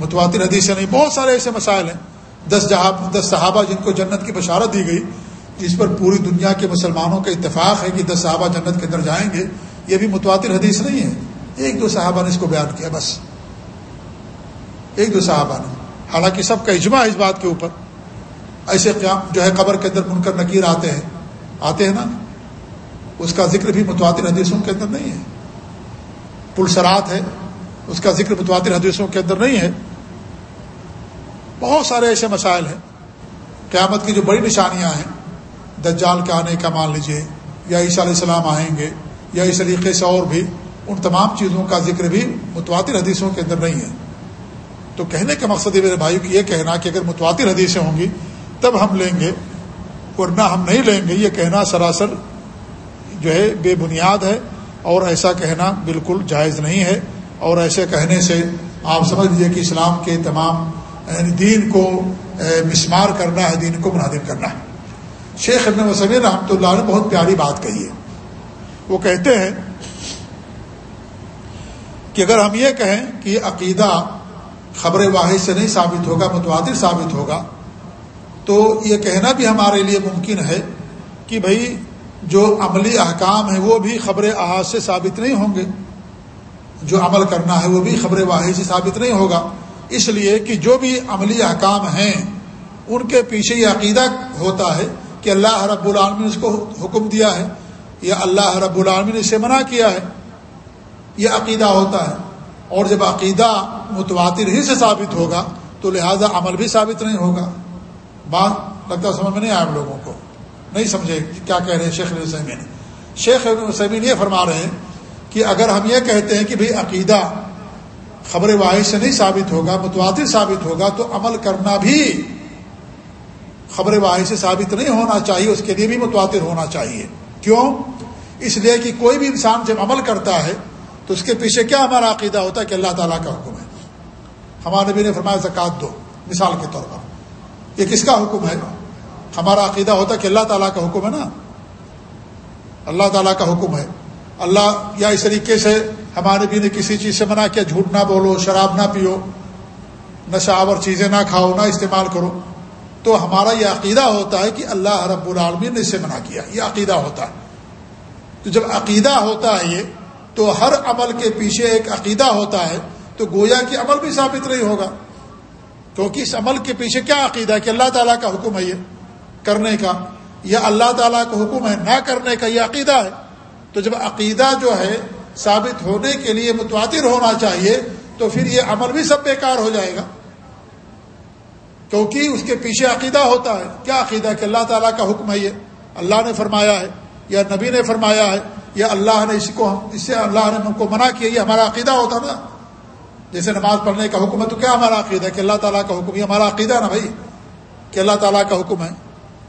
متواتر حدیثیں نہیں، بہت سارے ایسے مسائل ہیں۔ دس جہاں دس صحابہ جن کو جنت کی بشارت دی گئی، جس پر پوری دنیا کے مسلمانوں کا اتفاق ہے کہ دس صحابہ جنت کے اندر جائیں گے، یہ بھی متواتر حدیث نہیں ہے۔ ایک دو صحابہ نے اس کو بیان کیا، بس۔ ایک دو صحابہ نے۔ حالانکہ سب کا اجماع اس بات کے اوپر۔ ایسے قیام جو ہے، قبر کے اندر منکر نکیر آتے ہیں۔ آتے ہیں نا؟ اس کا ذکر بھی متواتر حدیثوں کے اندر نہیں ہے۔ پلسرات ہے، اس کا ذکر متواتر حدیثوں کے اندر نہیں ہے۔ بہت سارے ایسے مسائل ہیں۔ قیامت کی جو بڑی نشانیاں ہیں، دجال کے آنے کا مان لیجیے یا عیسیٰ علیہ السلام آئیں گے، یا اس طریقے سے اور بھی، ان تمام چیزوں کا ذکر بھی متواتر حدیثوں کے اندر نہیں ہے۔ تو کہنے کا مقصد ہے میرے بھائی کو یہ کہنا کہ اگر متواتر حدیثیں ہوں گی، تب ہم لیں گے، ورنہ ہم نہیں لیں گے۔ یہ کہنا سراسر جو ہے بے بنیاد ہے، اور ایسا کہنا بالکل جائز نہیں ہے۔ اور ایسے کہنے سے آپ سمجھ لیجیے کہ اسلام کے تمام یعنی دین کو مسمار کرنا ہے، دین کو منہدم کرنا ہے۔ شیخ ابن وسمی رحمۃ اللہ نے بہت پیاری بات کہی ہے۔ وہ کہتے ہیں کہ اگر ہم یہ کہیں کہ عقیدہ خبر واحد سے نہیں ثابت ہوگا، متواتر ثابت ہوگا، تو یہ کہنا بھی ہمارے لیے ممکن ہے کہ بھائی جو عملی احکام ہیں وہ بھی خبر احاظ سے ثابت نہیں ہوں گے۔ جو عمل کرنا ہے وہ بھی خبر واحد سے ثابت نہیں ہوگا۔ اس لیے کہ جو بھی عملی احکام ہیں، ان کے پیچھے یہ عقیدہ ہوتا ہے کہ اللہ رب العالمین نے اس کو حکم دیا ہے، یا اللہ رب العالمین نے اسے منع کیا ہے، یہ عقیدہ ہوتا ہے۔ اور جب عقیدہ متواتر ہی سے ثابت ہوگا، تو لہذا عمل بھی ثابت نہیں ہوگا۔ بات لگتا سمجھ میں نہیں آیا ہم لوگوں کو۔ نہیں سمجھے کیا کہہ رہے ہیں شیخ السمین شیخ السمین یہ فرما رہے ہیں کہ اگر ہم یہ کہتے ہیں کہ بھئی عقیدہ خبر واحد سے نہیں ثابت ہوگا، متواتر ثابت ہوگا تو عمل کرنا بھی خبر واحد سے ثابت نہیں ہونا چاہیے، اس کے لیے بھی متواتر ہونا چاہیے۔ کیوں؟ اس لیے کہ کوئی بھی انسان جب عمل کرتا ہے تو اس کے پیچھے کیا ہمارا عقیدہ ہوتا ہے کہ اللہ تعالیٰ کا حکم ہے؟ ہمارے نبی نے فرمایا، زکوٰۃ دو، مثال کے طور پر۔ یہ کس کا حکم ہے؟ ہمارا عقیدہ ہوتا ہے کہ اللہ تعالیٰ کا حکم ہے نا۔ اللہ تعالیٰ کا حکم ہے۔ اللہ یا اس طریقے سے ہمارے بھی نے کسی چیز سے منع کیا، جھوٹ نہ بولو، شراب نہ پیو نشاور چیزیں نہ کھاؤ، نہ استعمال کرو۔ تو ہمارا یہ عقیدہ ہوتا ہے کہ اللہ رب العالمین نے اسے منع کیا، یہ عقیدہ ہوتا ہے۔ تو جب عقیدہ ہوتا ہے یہ، تو ہر عمل کے پیچھے ایک عقیدہ ہوتا ہے، تو گویا کہ عمل بھی ثابت نہیں ہوگا۔ کیونکہ اس عمل کے پیچھے کیا عقیدہ ہے کہ اللہ تعالیٰ کا حکم ہے یہ کرنے کا، یا اللہ تعالیٰ کا حکم ہے نہ کرنے کا، یہ عقیدہ ہے۔ تو جب عقیدہ جو ہے ثابت ہونے کے لیے متواتر ہونا چاہیے تو پھر یہ عمل بھی سب بیکار ہو جائے گا۔ کیونکہ اس کے پیچھے عقیدہ ہوتا ہے۔ کیا عقیدہ کہ اللہ تعالیٰ کا حکم ہے یہ؟ اللہ نے فرمایا ہے یا نبی نے فرمایا ہے یا اللہ نے اس کو اس سے اللہ نے ہم کو منع کیا؟ یہ ہمارا عقیدہ ہوتا نا۔ جیسے نماز پڑھنے کا حکم ہے تو کیا ہمارا عقیدہ ہے کہ اللہ تعالیٰ کا حکم؟ یہ ہمارا عقیدہ نا بھائی کہ اللہ تعالیٰ کا حکم ہے۔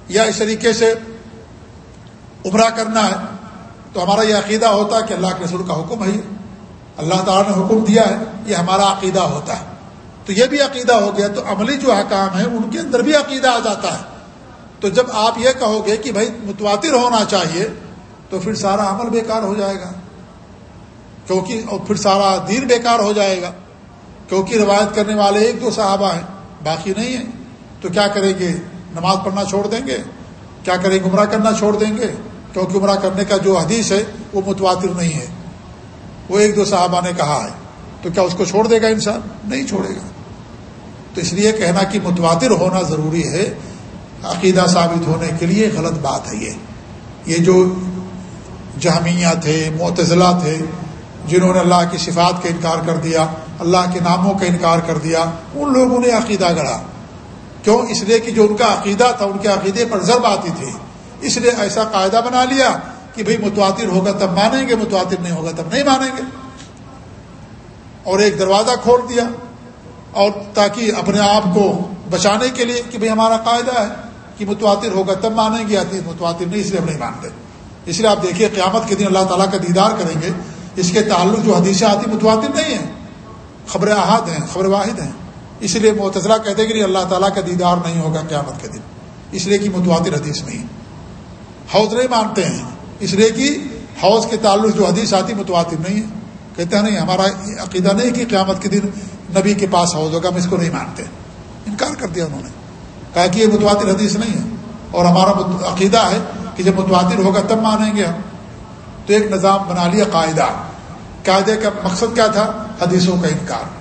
یا اس طریقے سے عمرہ کرنا ہے۔ تو ہمارا یہ عقیدہ ہوتا ہے کہ اللہ کے رسول کا حکم ہے اللہ تعالیٰ نے حکم دیا ہے، یہ ہمارا عقیدہ ہوتا ہے۔ تو یہ بھی عقیدہ ہو گیا، تو عملی جو حکام ہے ان کے اندر بھی عقیدہ آ جاتا ہے۔ تو جب آپ یہ کہو گے کہ بھائی متواتر ہونا چاہیے، تو پھر سارا عمل بیکار ہو جائے گا۔ کیونکہ، اور پھر سارا دین بیکار ہو جائے گا۔ کیونکہ روایت کرنے والے ایک دو صحابہ ہیں، باقی نہیں ہیں۔ تو کیا کریں گے؟ نماز پڑھنا چھوڑ دیں گے؟ کیا کریں گے؟ عمرہ کرنا چھوڑ دیں گے؟ کیونکہ عمرہ کرنے کا جو حدیث ہے، وہ متواتر نہیں ہے۔ وہ ایک دو صحابہ نے کہا ہے۔ تو کیا اس کو چھوڑ دے گا انسان؟ نہیں چھوڑے گا۔ تو اس لیے کہنا کہ متواتر ہونا ضروری ہے عقیدہ ثابت ہونے کے لیے، غلط بات ہے یہ۔ یہ جو جہمیہ تھے، معتزلہ تھے، جنہوں نے اللہ کی صفات کا انکار کر دیا، اللہ کے ناموں کا انکار کر دیا، ان لوگوں نے عقیدہ گڑھا۔ کیوں؟ اس لیے کہ جو ان کا عقیدہ تھا، ان کے عقیدے پر ضرب آتی تھی۔ اس لیے ایسا قاعدہ بنا لیا کہ بھئی متواتر ہوگا تب مانیں گے، متواتر نہیں ہوگا تب نہیں مانیں گے۔ اور ایک دروازہ کھول دیا اور تاکہ اپنے آپ کو بچانے کے لیے کہ بھئی ہمارا قاعدہ ہے کہ متواتر ہوگا تب مانیں گے، آتی متواتر نہیں، اس لیے ہم نہیں مانتے۔ اس لیے آپ دیکھیے قیامت کے دن اللہ تعالیٰ کا دیدار کریں گے۔ اس کے تعلق جو حدیثیں آتی متواتر نہیں ہیں، خبر احاد ہیں، خبر واحد ہیں۔ اس لیے متضرہ کہتے کہ اللہ تعالیٰ کا دیدار نہیں ہوگا قیامت کے دن۔ اس لیے کہ متواتر حدیث نہیں حوض نہیں مانتے ہیں۔ اس لیے کہ حوض کے تعلق جو حدیث آتی متواتر نہیں ہے۔ کہتے ہیں نہیں، ہمارا عقیدہ نہیں کہ قیامت کے دن نبی کے پاس حوض ہوگا، ہم اس کو نہیں مانتے۔ انکار کر دیا انہوں نے۔ کہا کہ یہ متواتر حدیث نہیں ہے۔ اور ہمارا عقیدہ ہے کہ جب متواتر ہوگا تب مانیں گے ہم۔ تو ایک نظام بنا لیا قاعدہ۔ قاعدے کا مقصد کیا تھا؟ حدیثوں کا انکار۔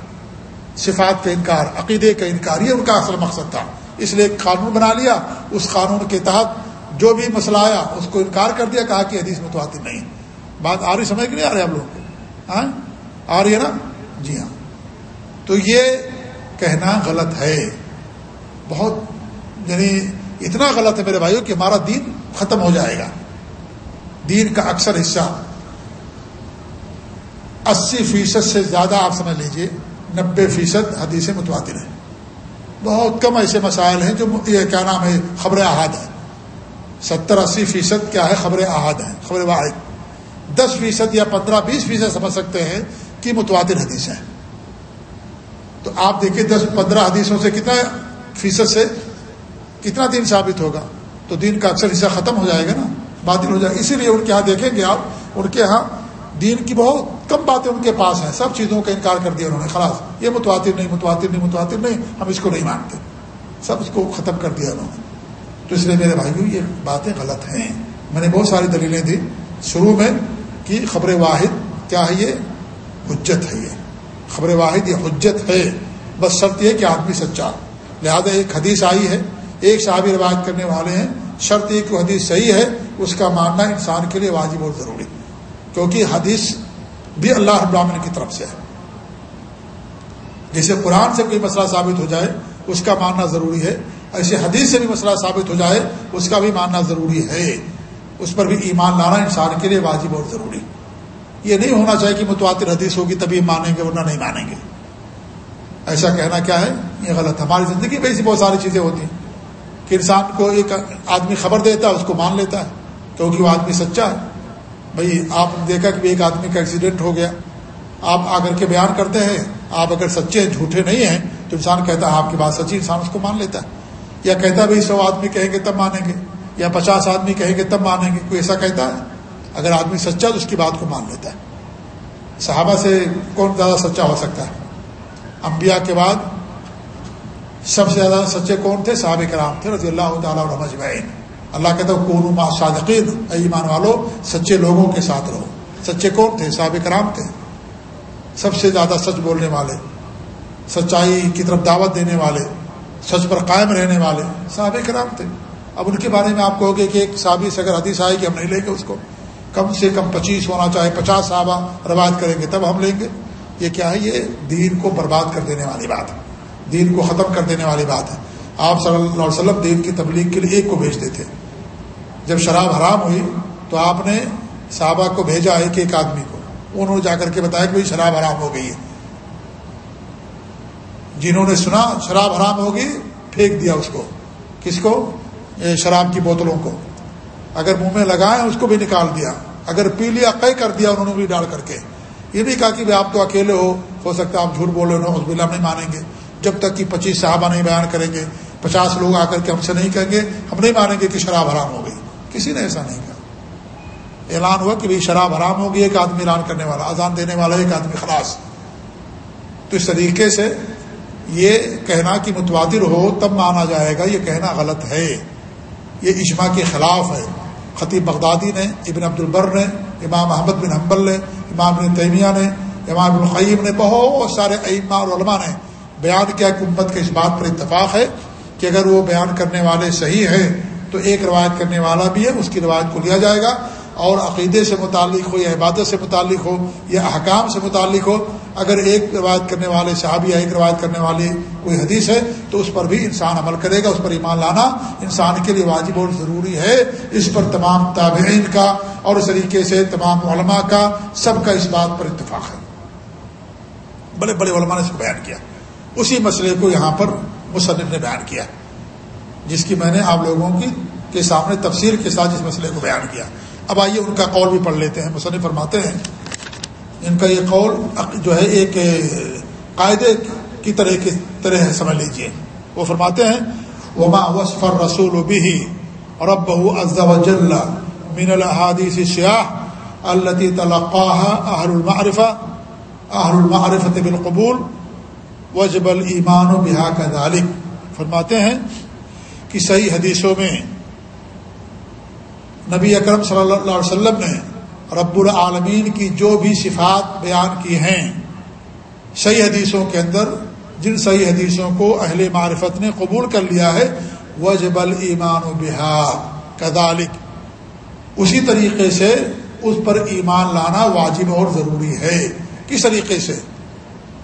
صفات کا انکار، عقیدے کا انکار، یہ ان کا اصل مقصد تھا۔ اس لیے ایک قانون بنا لیا۔ اس قانون کے تحت جو بھی مسئلہ آیا، اس کو انکار کر دیا، کہا کہ حدیث متواتر نہیں۔ بات آ رہی، سمجھ کے نہیں آ رہے آپ لوگوں کو ہاں؟ آ رہی ہے نا؟ جی ہاں۔ تو یہ کہنا غلط ہے۔ بہت یعنی اتنا غلط ہے میرے بھائیوں کہ ہمارا دین ختم ہو جائے گا۔ دین کا اکثر حصہ، اسی فیصد سے زیادہ آپ سمجھ لیجیے، نبے فیصد حدیث متواتر ہیں۔ بہت کم ایسے مسائل ہیں جو یہ کیا نام ہے، خبر احاد ہے ستر اسی فیصد کیا ہے؟ خبر احاد ہے، خبر واحد۔ دس فیصد یا پندرہ بیس فیصد سمجھ سکتے ہیں کہ متواتر حدیث ہیں تو آپ دیکھیے دس پندرہ حدیثوں سے کتنا فیصد سے کتنا دن ثابت ہوگا؟ تو دین کا اکثر حصہ ختم ہو جائے گا نا، باطل ہو جائے گا۔ اسی لیے ان کے یہاں دیکھیں گے آپ، ان کے یہاں دین کی بہت کم باتیں ان کے پاس ہیں۔ سب چیزوں کا انکار کر دیا انہوں نے، خلاص۔ یہ متواتر نہیں متواتر نہیں متواتر نہیں، ہم اس کو نہیں مانتے۔ سب اس کو ختم کر دیا انہوں نے۔ تو اس لیے میرے بھائیوں یہ باتیں غلط ہیں۔ میں نے بہت ساری دلیلیں دی۔ شروع میں کہ خبر واحد کیا ہے یہ؟ حجت ہے یہ۔ خبر واحد یہ حجت ہے۔ بس شرط یہ کہ آدمی سچا۔ لہذا ایک حدیث آئی ہے۔ ایک صحابی روایت کرنے والے ہیں۔ شرط یہ کہ حدیث صحیح ہے، اس کا ماننا انسان کے لیے واجب اور ضروری۔ کیونکہ حدیث بھی اللہ ابراہین کی طرف سے ہے۔ جیسے قرآن سے کوئی مسئلہ ثابت ہو جائے، اس کا ماننا ضروری ہے۔ ایسے حدیث سے بھی مسئلہ ثابت ہو جائے، اس کا بھی ماننا ضروری ہے۔ اس پر بھی ایمان لانا انسان کے لیے واجب اور ضروری۔ یہ نہیں ہونا چاہیے کہ متواتر حدیث ہوگی تبھی مانیں گے، ورنہ نہیں مانیں گے۔ ایسا کہنا کیا ہے؟ یہ غلط ہماری زندگی میں ایسی بہت ساری چیزیں ہوتی ہیں کہ انسان کو ایک آدمی خبر دیتا ہے، اس کو مان لیتا ہے کیونکہ وہ آدمی سچا ہے۔ بھائی، آپ نے دیکھا کہ ایک آدمی کا ایکسیڈنٹ ہو گیا۔ آپ آ کر کے بیان کرتے ہیں، آپ اگر سچے ہیں، جھوٹے نہیں ہیں، تو انسان کہتا ہے آپ کی بات سچی، انسان اس کو مان لیتا ہے۔ یا کہتا ہے بھائی سو آدمی کہیں گے تب مانیں گے، یا پچاس آدمی کہیں گے تب مانیں گے، کوئی ایسا کہتا ہے؟ اگر آدمی سچا تو اس کی بات کو مان لیتا ہے۔ صحابہ سے کون زیادہ سچا ہو سکتا ہے؟ انبیاء کے بعد سب سے زیادہ سچے کون تھے؟ صحابہ کرام تھے، رضی اللہ تعالیٰ مجمعین اللہ کہتا کون ما صادقین ایمان والو، سچے لوگوں کے ساتھ رہو۔ سچے کون تھے؟ صحابہ کرام تھے۔ سب سے زیادہ سچ بولنے والے، سچائی کی طرف دعوت دینے والے سچ پر قائم رہنے والے صحابہ کرام تھے۔ اب ان کے بارے میں آپ کہو گے کہ ایک صحابی سے اگر حدیث آئے کہ ہم نہیں لیں گے اس کو، کم سے کم پچیس ہونا چاہے، پچاس صحابہ روایت کریں گے، تب ہم لیں گے۔ یہ کیا ہے؟ یہ دین کو برباد کر دینے والی بات ہے۔ دین کو ختم کر دینے والی بات ہے۔ آپ صلی اللہ علیہ وسلم دین کی تبلیغ کے لیے ایک کو بھیجتے تھے جب شراب حرام ہوئی تو آپ نے صحابہ کو بھیجا ایک ایک آدمی کو۔ انہوں نے جا کر کے بتایا کہ بھائی شراب حرام ہو گئی ہے۔ جنہوں نے سنا شراب حرام ہوگی، پھینک دیا اس کو۔ کس کو؟ شراب کی بوتلوں کو۔ اگر منہ میں لگائیں اس کو بھی نکال دیا۔ اگر پی لیا، قے کر دیا، انہوں نے بھی ڈال کر کے۔ یہ بھی کہا کہ آپ تو اکیلے ہو ہو سکتا ہے آپ جھوٹ بولے ہو، اس بلا نہیں مانیں گے۔ جب تک کہ پچیس صحابہ نہیں بیان کریں گے، پچاس لوگ آ کر کے ہم سے نہیں کہیں گے، ہم نہیں مانیں گے کہ شراب حرام ہو گئی کسی نے ایسا نہیں کہا۔ اعلان ہوا کہ بھائی شراب حرام ہوگی، ایک آدمی اعلان کرنے والا، اذان دینے والا، ایک آدمی خلاص۔ تو اس طریقے سے یہ کہنا کہ متواتر ہو تب مانا جائے گا یہ کہنا غلط ہے۔ یہ اجماع کے خلاف ہے۔ خطیب بغدادی نے، ابن عبد البر نے، امام احمد بن حنبل نے، امام بن تیمیہ نے، امام القیم نے، بہت سارے ایما اور علماء نے بیان کیا کہ امت کے اس بات پر اتفاق ہے کہ اگر وہ بیان کرنے والے صحیح ہے تو ایک روایت کرنے والا بھی ہے، اس کی روایت کو لیا جائے گا۔ اور عقیدے سے متعلق ہو، یا عبادت سے متعلق ہو، یا احکام سے متعلق ہو، اگر ایک روایت کرنے والے صحابی یا ایک روایت کرنے والی کوئی حدیث ہے، تو اس پر بھی انسان عمل کرے گا، اس پر ایمان لانا انسان کے لیے واجب اور ضروری ہے۔ اس پر تمام تابعین کا اور اس طریقے سے تمام علماء کا، سب کا اس بات پر اتفاق ہے۔ بڑے بڑے علماء نے اس کو بیان کیا۔ اسی مسئلے کو یہاں پر مصنف نے بیان کیا، جس کی میں نے آپ لوگوں کی، کے سامنے تفسیر کے ساتھ اس مسئلے کو بیان کیا۔ اب آئیے ان کا قول بھی پڑھ لیتے ہیں۔ مصنف فرماتے ہیں، ان کا یہ قول جو ہے ایک قاعدے کی طرح کی طرح سمجھ لیجیے وہ فرماتے ہیں، وما وصف رسول و بھی اور وجل مین الحادیث سیاح التی تلقاہ اہر المعرفہ اہر المعرفت بالقبول وجب المان و بحا کا فرماتے ہیں کہ صحیح حدیثوں میں نبی اکرم صلی اللہ علیہ وسلم نے رب العالمین کی جو بھی صفات بیان کی ہیں، صحیح حدیثوں کے اندر جن صحیح حدیثوں کو اہل معرفت نے قبول کر لیا ہے وہ جبل ایمان و بہار کدالک اسی طریقے سے اس پر ایمان لانا واجب اور ضروری ہے۔ کس طریقے سے؟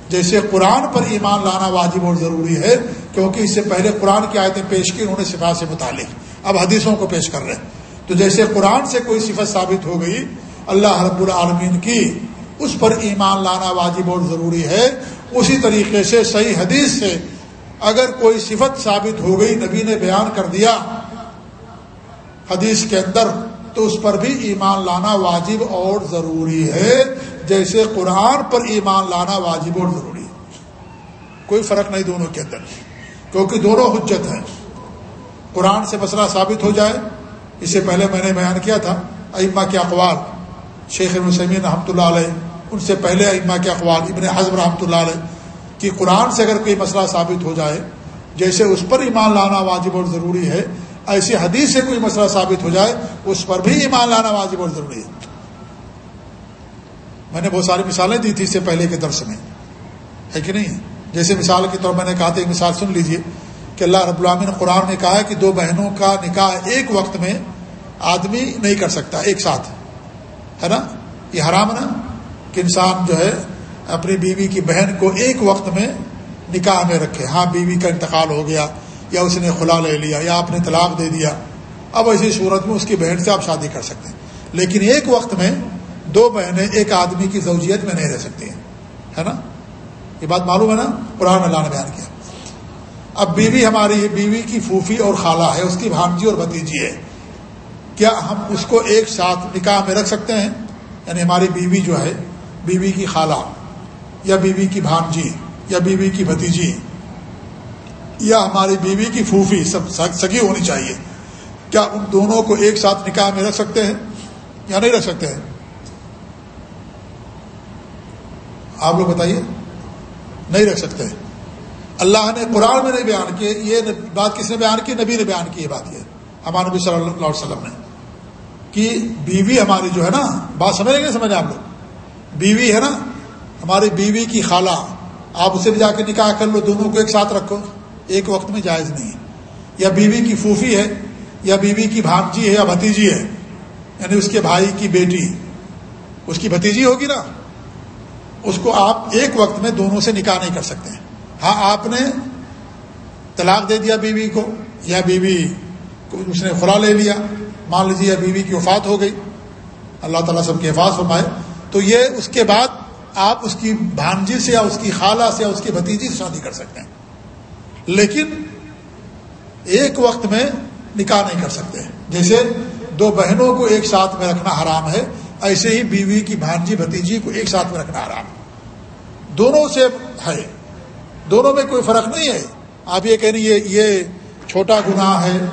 جیسے قرآن پر ایمان لانا واجب اور ضروری ہے، کیونکہ اس سے پہلے قرآن کی آیتیں پیش کی، انہوں نے صفات سے متعلق۔ اب حدیثوں کو پیش کر رہے ہیں۔ تو جیسے قرآن سے کوئی صفت ثابت ہو گئی، اللہ رب العالمین کی، اس پر ایمان لانا واجب اور ضروری ہے۔ اسی طریقے سے صحیح حدیث سے اگر کوئی صفت ثابت ہو گئی، نبی نے بیان کر دیا حدیث کے اندر، تو اس پر بھی ایمان لانا واجب اور ضروری ہے۔ جیسے قرآن پر ایمان لانا واجب اور ضروری ہے۔ کوئی فرق نہیں دونوں کے اندر، کیونکہ دونوں حجت ہیں۔ قرآن سے مسئلہ ثابت ہو جائے اس سے پہلے میں نے بیان کیا تھا، ائمہ کے اقوال۔ شیخ المسمین رحمۃ اللہ علیہ، ان سے پہلے ائمہ کے اقوال، ابن حضم رحمۃ اللہ علیہ، کہ قرآن سے اگر کوئی مسئلہ ثابت ہو جائے، جیسے اس پر ایمان لانا واجب اور ضروری ہے، ایسی حدیث سے کوئی مسئلہ ثابت ہو جائے، اس پر بھی ایمان لانا واجب اور ضروری ہے۔ میں نے بہت ساری مثالیں دی تھی اس سے پہلے کے درس میں، ہے کہ نہیں؟ جیسے مثال کے طور میں نے کہا تھا، ایک مثال سن لیجیے۔ کہ اللہ رب العامن قرآن نے کہا ہے کہ دو بہنوں کا نکاح ایک وقت میں آدمی نہیں کر سکتا، ایک ساتھ۔ ہے نا؟ یہ حرام نا کہ انسان جو ہے اپنی بیوی کی بہن کو ایک وقت میں نکاح میں رکھے۔ ہاں بیوی کا انتقال ہو گیا یا اس نے خلا لے لیا یا آپ نے طلاق دے دیا۔ اب ایسی صورت میں اس کی بہن سے آپ شادی کر سکتے ہیں۔ لیکن ایک وقت میں دو بہنیں ایک آدمی کی زوجیت میں نہیں رہ سکتی ہیں۔ ہے نا؟ یہ بات معلوم ہے نا؟ قرآن اللہ نے بیان کیا۔ اب بیوی ہماری بیوی کی پھوفی اور خالہ ہے، اس کی بھانجی اور بھتیجی ہے۔ کیا ہم اس کو ایک ساتھ نکاح میں رکھ سکتے ہیں؟ یعنی ہماری بیوی جو ہے، بیوی کی خالہ، یا بیوی کی بھانجی، یا بیوی کی بھتیجی، یا ہماری بیوی کی پھوفی سب سگی ہونی چاہیے۔ کیا ان دونوں کو ایک ساتھ نکاح میں رکھ سکتے ہیں؟ یا نہیں رکھ سکتے ہیں؟ آپ لوگ بتائیے، نہیں رکھ سکتے۔ ہیں اللہ نے قرآن میں نہیں بیان کی یہ بات کس نے بیان کی؟ نبی نے بیان کی یہ بات یہ۔ ہمارے نبی صلی اللہ علیہ وسلم نے کہ بیوی ہماری جو ہے نا، بات سمجھ گے سمجھ آپ لوگ؟ بیوی ہے نا، ہماری بیوی کی خالہ، آپ اسے بھی جا کے نکاح کر لو، دونوں کو ایک ساتھ رکھو، ایک وقت میں جائز نہیں ہے۔ یا بیوی کی پھوفی ہے، یا بیوی کی بھانجی ہے، یا بھتیجی ہے یعنی اس کے بھائی کی بیٹی، اس کی بھتیجی ہوگی نا۔ اس کو آپ ایک وقت میں دونوں سے نکاح نہیں کر سکتے۔ ہاں آپ نے طلاق دے دیا بیوی کو یا بیوی کو اس نے خلا لے لیا؟ مان لیجیے بیوی کی وفات ہو گئی، اللہ تعالیٰ سب کے حفاظ فرمائے۔ تو یہ اس کے بعد آپ اس کی بھانجی سے یا اس کی خالہ سے یا اس کی بھتیجی سے شادی کر سکتے ہیں۔ لیکن ایک وقت میں نکاح نہیں کر سکتے۔ جیسے دو بہنوں کو ایک ساتھ میں رکھنا حرام ہے، ایسے ہی بیوی کی بھانجی، بھتیجی کو ایک ساتھ میں رکھنا حرام۔ دونوں سے ہے۔ دونوں میں کوئی فرق نہیں ہے۔ آپ یہ کہیں یہ یہ چھوٹا گناہ ہے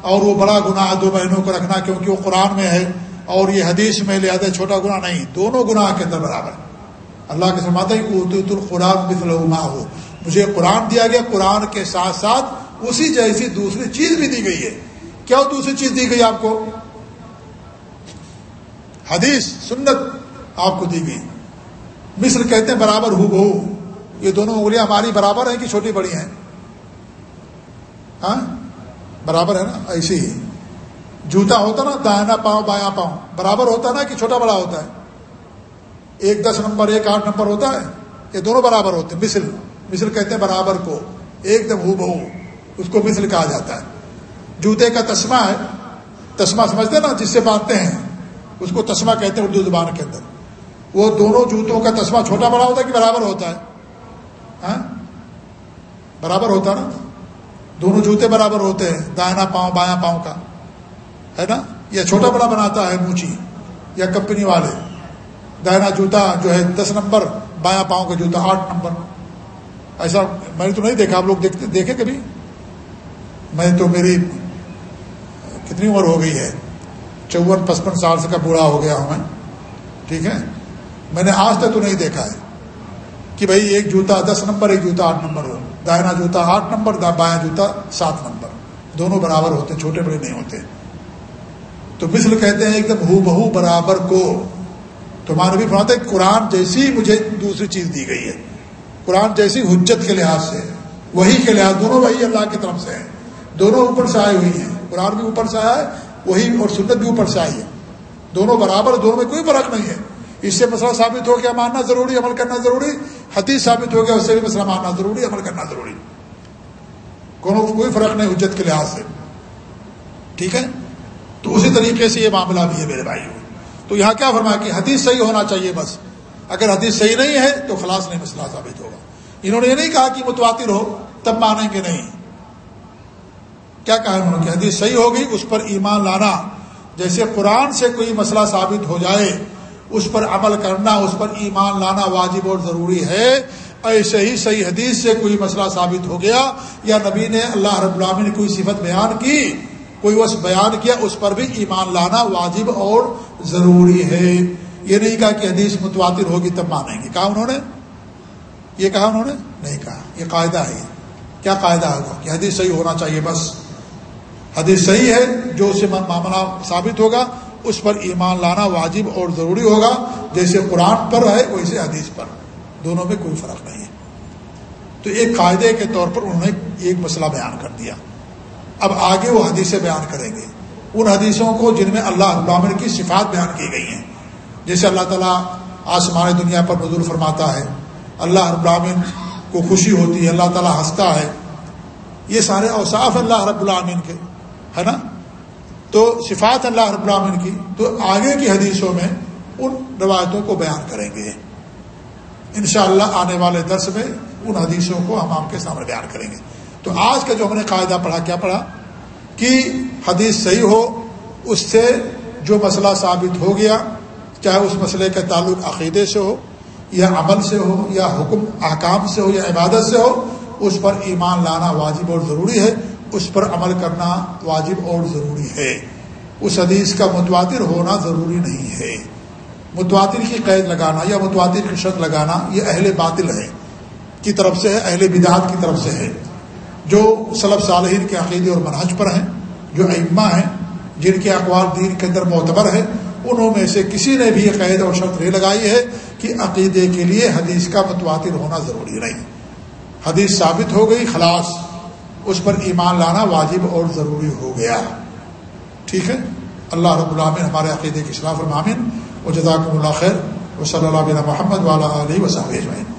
اور وہ بڑا گناہ دو بہنوں کو رکھنا کیونکہ وہ قرآن میں ہے اور یہ حدیث میں لہٰذا چھوٹا گناہ نہیں، دونوں گناہ کے اندر برابر اللہ کے سماتا القرآن مثلما ہو۔ مجھے قرآن دیا گیا، قرآن کے ساتھ ساتھ اسی جیسی دوسری چیز بھی دی گئی ہے۔ کیا دوسری چیز دی گئی آپ کو؟ حدیث، سنت آپ کو دی گئی۔ مصر کہتے ہیں، برابر ہو بہو۔ یہ دونوں انگلیاں ہماری برابر ہیں کہ چھوٹی بڑی ہیں؟ ہاں؟ برابر ہے نا؟ ایسی ہی۔ جوتا ہوتا نا، دائنا پاؤں، بایاں پاؤں۔ برابر ہوتا نا کہ چھوٹا بڑا ہوتا ہے؟ ایک دس نمبر، ایک آٹھ نمبر ہوتا ہے؟ یہ دونوں برابر ہوتے ہیں۔ مثل مثل کہتے ہیں برابر کو۔ ایک دم ہو بہو اس کو مثل کہا جاتا ہے۔ جوتے کا تسمہ ہے۔ تسمہ سمجھتے نا؟ جس سے باندھتے ہیں۔ اس کو تسمہ کہتے ہیں اردو زبان کے اندر۔ وہ دونوں جوتوں کا تسمہ چھوٹا بڑا ہوتا ہے کہ برابر ہوتا ہے؟ ہاں؟ برابر ہوتا نا؟ دونوں جوتے برابر ہوتے ہیں، دائنا پاؤں، بایاں پاؤں کا۔ ہے نا؟ یا چھوٹا بڑا بناتا ہے موچی یا کمپنی والے۔ دائنا جوتا جو ہے، دس نمبر، بایاں پاؤں کا جوتا، آٹھ نمبر۔ ایسا میں نے تو نہیں دیکھا، آپ لوگ دیکھتے، دیکھے کبھی؟ میں تو میری کتنی عمر ہو گئی ہے؟ چون پچپن سال سے کا بوڑھا ہو گیا ہوں میں۔ ٹھیک ہے؟ میں نے آج تک تو نہیں دیکھا ہے۔ کہ بھائی ایک جوتا دس نمبر، ایک جوتا آٹھ نمبر ہو۔ دائنا جوتا آٹھ نمبر بایاں جوتا سات نمبر۔ دونوں برابر ہوتے ہیں، چھوٹے بڑے نہیں ہوتے۔ تو مثل کہتے ہیں، ایک دم ہو بہو برابر کو۔ تو بھی فرماتے قرآن جیسی مجھے دوسری چیز دی گئی ہے۔ قرآن جیسی حجت کے لحاظ سے۔ وہی کے لحاظ، دونوں وہی اللہ کی طرف سے ہیں۔ دونوں اوپر سے آئے ہوئی ہیں۔ قرآن بھی اوپر سے آیا ہے، وہی اور سنت بھی اوپر سے آئی ہے۔ دونوں برابر، دونوں میں کوئی فرق نہیں ہے۔ اس سے مسئلہ ثابت ہو گیا ماننا ضروری، عمل کرنا ضروری؟ حدیث ثابت ہو گیا اس سے بھی مسئلہ ماننا ضروری، عمل کرنا ضروری۔ کوئی فرق نہیں حجت کے لحاظ سے۔ ٹھیک ہے؟ تو اسی طریقے سے یہ معاملہ بھی ہے میرے بھائی۔ تو یہاں کیا فرمایا کہ حدیث صحیح ہونا چاہیے بس۔ اگر حدیث صحیح نہیں ہے تو خلاص نہیں مسئلہ ثابت ہوگا۔ انہوں نے یہ نہیں کہا کہ متواتر ہو، تب مانیں گے نہیں۔ کیا کہا انہوں نے کہ حدیث صحیح ہوگی، اس پر ایمان لانا۔ جیسے قرآن سے کوئی مسئلہ ثابت ہو جائے اس پر عمل کرنا، اس پر ایمان لانا واجب اور ضروری ہے۔ ایسے ہی صحیح حدیث سے کوئی مسئلہ ثابت ہو گیا یا نبی نے اللہ رب العالمین نے کوئی صفت بیان کی، کوئی وس بیان کیا، اس پر بھی ایمان لانا واجب اور ضروری ہے۔ یہ نہیں کہا کہ حدیث متواتر ہوگی تب مانیں گے۔ کہا انہوں نے؟ یہ کہا انہوں نے؟ نہیں کہا۔ یہ قاعدہ ہے۔ کیا قاعدہ ہوگا؟ کہ حدیث صحیح ہونا چاہیے بس۔ حدیث صحیح ہے، جو اسے معاملہ ثابت ہوگا اس پر ایمان لانا واجب اور ضروری ہوگا۔ جیسے قرآن پر ہے، ویسے حدیث پر۔ دونوں میں کوئی فرق نہیں ہے۔ تو ایک قاعدے کے طور پر انہوں نے ایک مسئلہ بیان کر دیا۔ اب آگے وہ حدیثیں بیان کریں گے۔ ان حدیثوں کو جن میں اللہ ابامن کی صفات بیان کی گئی ہیں۔ جیسے اللہ تعالیٰ آسمان دنیا پر نظور فرماتا ہے۔ اللہ ابامن کو خوشی ہوتی ہے، اللہ تعالیٰ ہنستا ہے۔ یہ سارے اوصاف اللہ رب العامن کے، ہے نا؟ تو صفات اللہ رب العامن کی، تو آگے کی حدیثوں میں ان روایتوں کو بیان کریں گے۔ انشاءاللہ اللہ آنے والے درس میں ان حدیثوں کو ہم آپ کے سامنے بیان کریں گے۔ تو آج کا جو ہم نے قاعدہ پڑھا، کیا پڑھا؟ کہ حدیث صحیح ہو، اس سے جو مسئلہ ثابت ہو گیا، چاہے اس مسئلے کا تعلق عقیدے سے ہو، یا عمل سے ہو، یا حکم، احکام سے ہو، یا عبادت سے ہو، اس پر ایمان لانا واجب اور ضروری ہے۔ اس پر عمل کرنا واجب اور ضروری ہے۔ اس حدیث کا متواتر ہونا ضروری نہیں ہے۔ متواتر کی قید لگانا یا متواتر کی شرط لگانا یہ اہل باطل ہے۔ کی طرف سے ہے، اہل بدعات کی طرف سے ہے۔ جو صلب صالحین کے عقیدے اور منحج پر ہیں، جو ائمہ ہیں، جن کے اقوال دین کے اندر معتبر ہے انہوں میں سے کسی نے بھی یہ قید اور شرط نہیں لگائی ہے کہ عقیدے کے لیے حدیث کا متواتر ہونا ضروری نہیں۔ حدیث ثابت ہو گئی، خلاص۔ اس پر ایمان لانا واجب اور ضروری ہو گیا۔ ٹھیک ہے؟ اللہ رب العامن ہمارے عقیدے کے خلاف المامن و جزاک اللہ خیر۔ و صلی اللہ علیہ محمد والا علیہ وسلم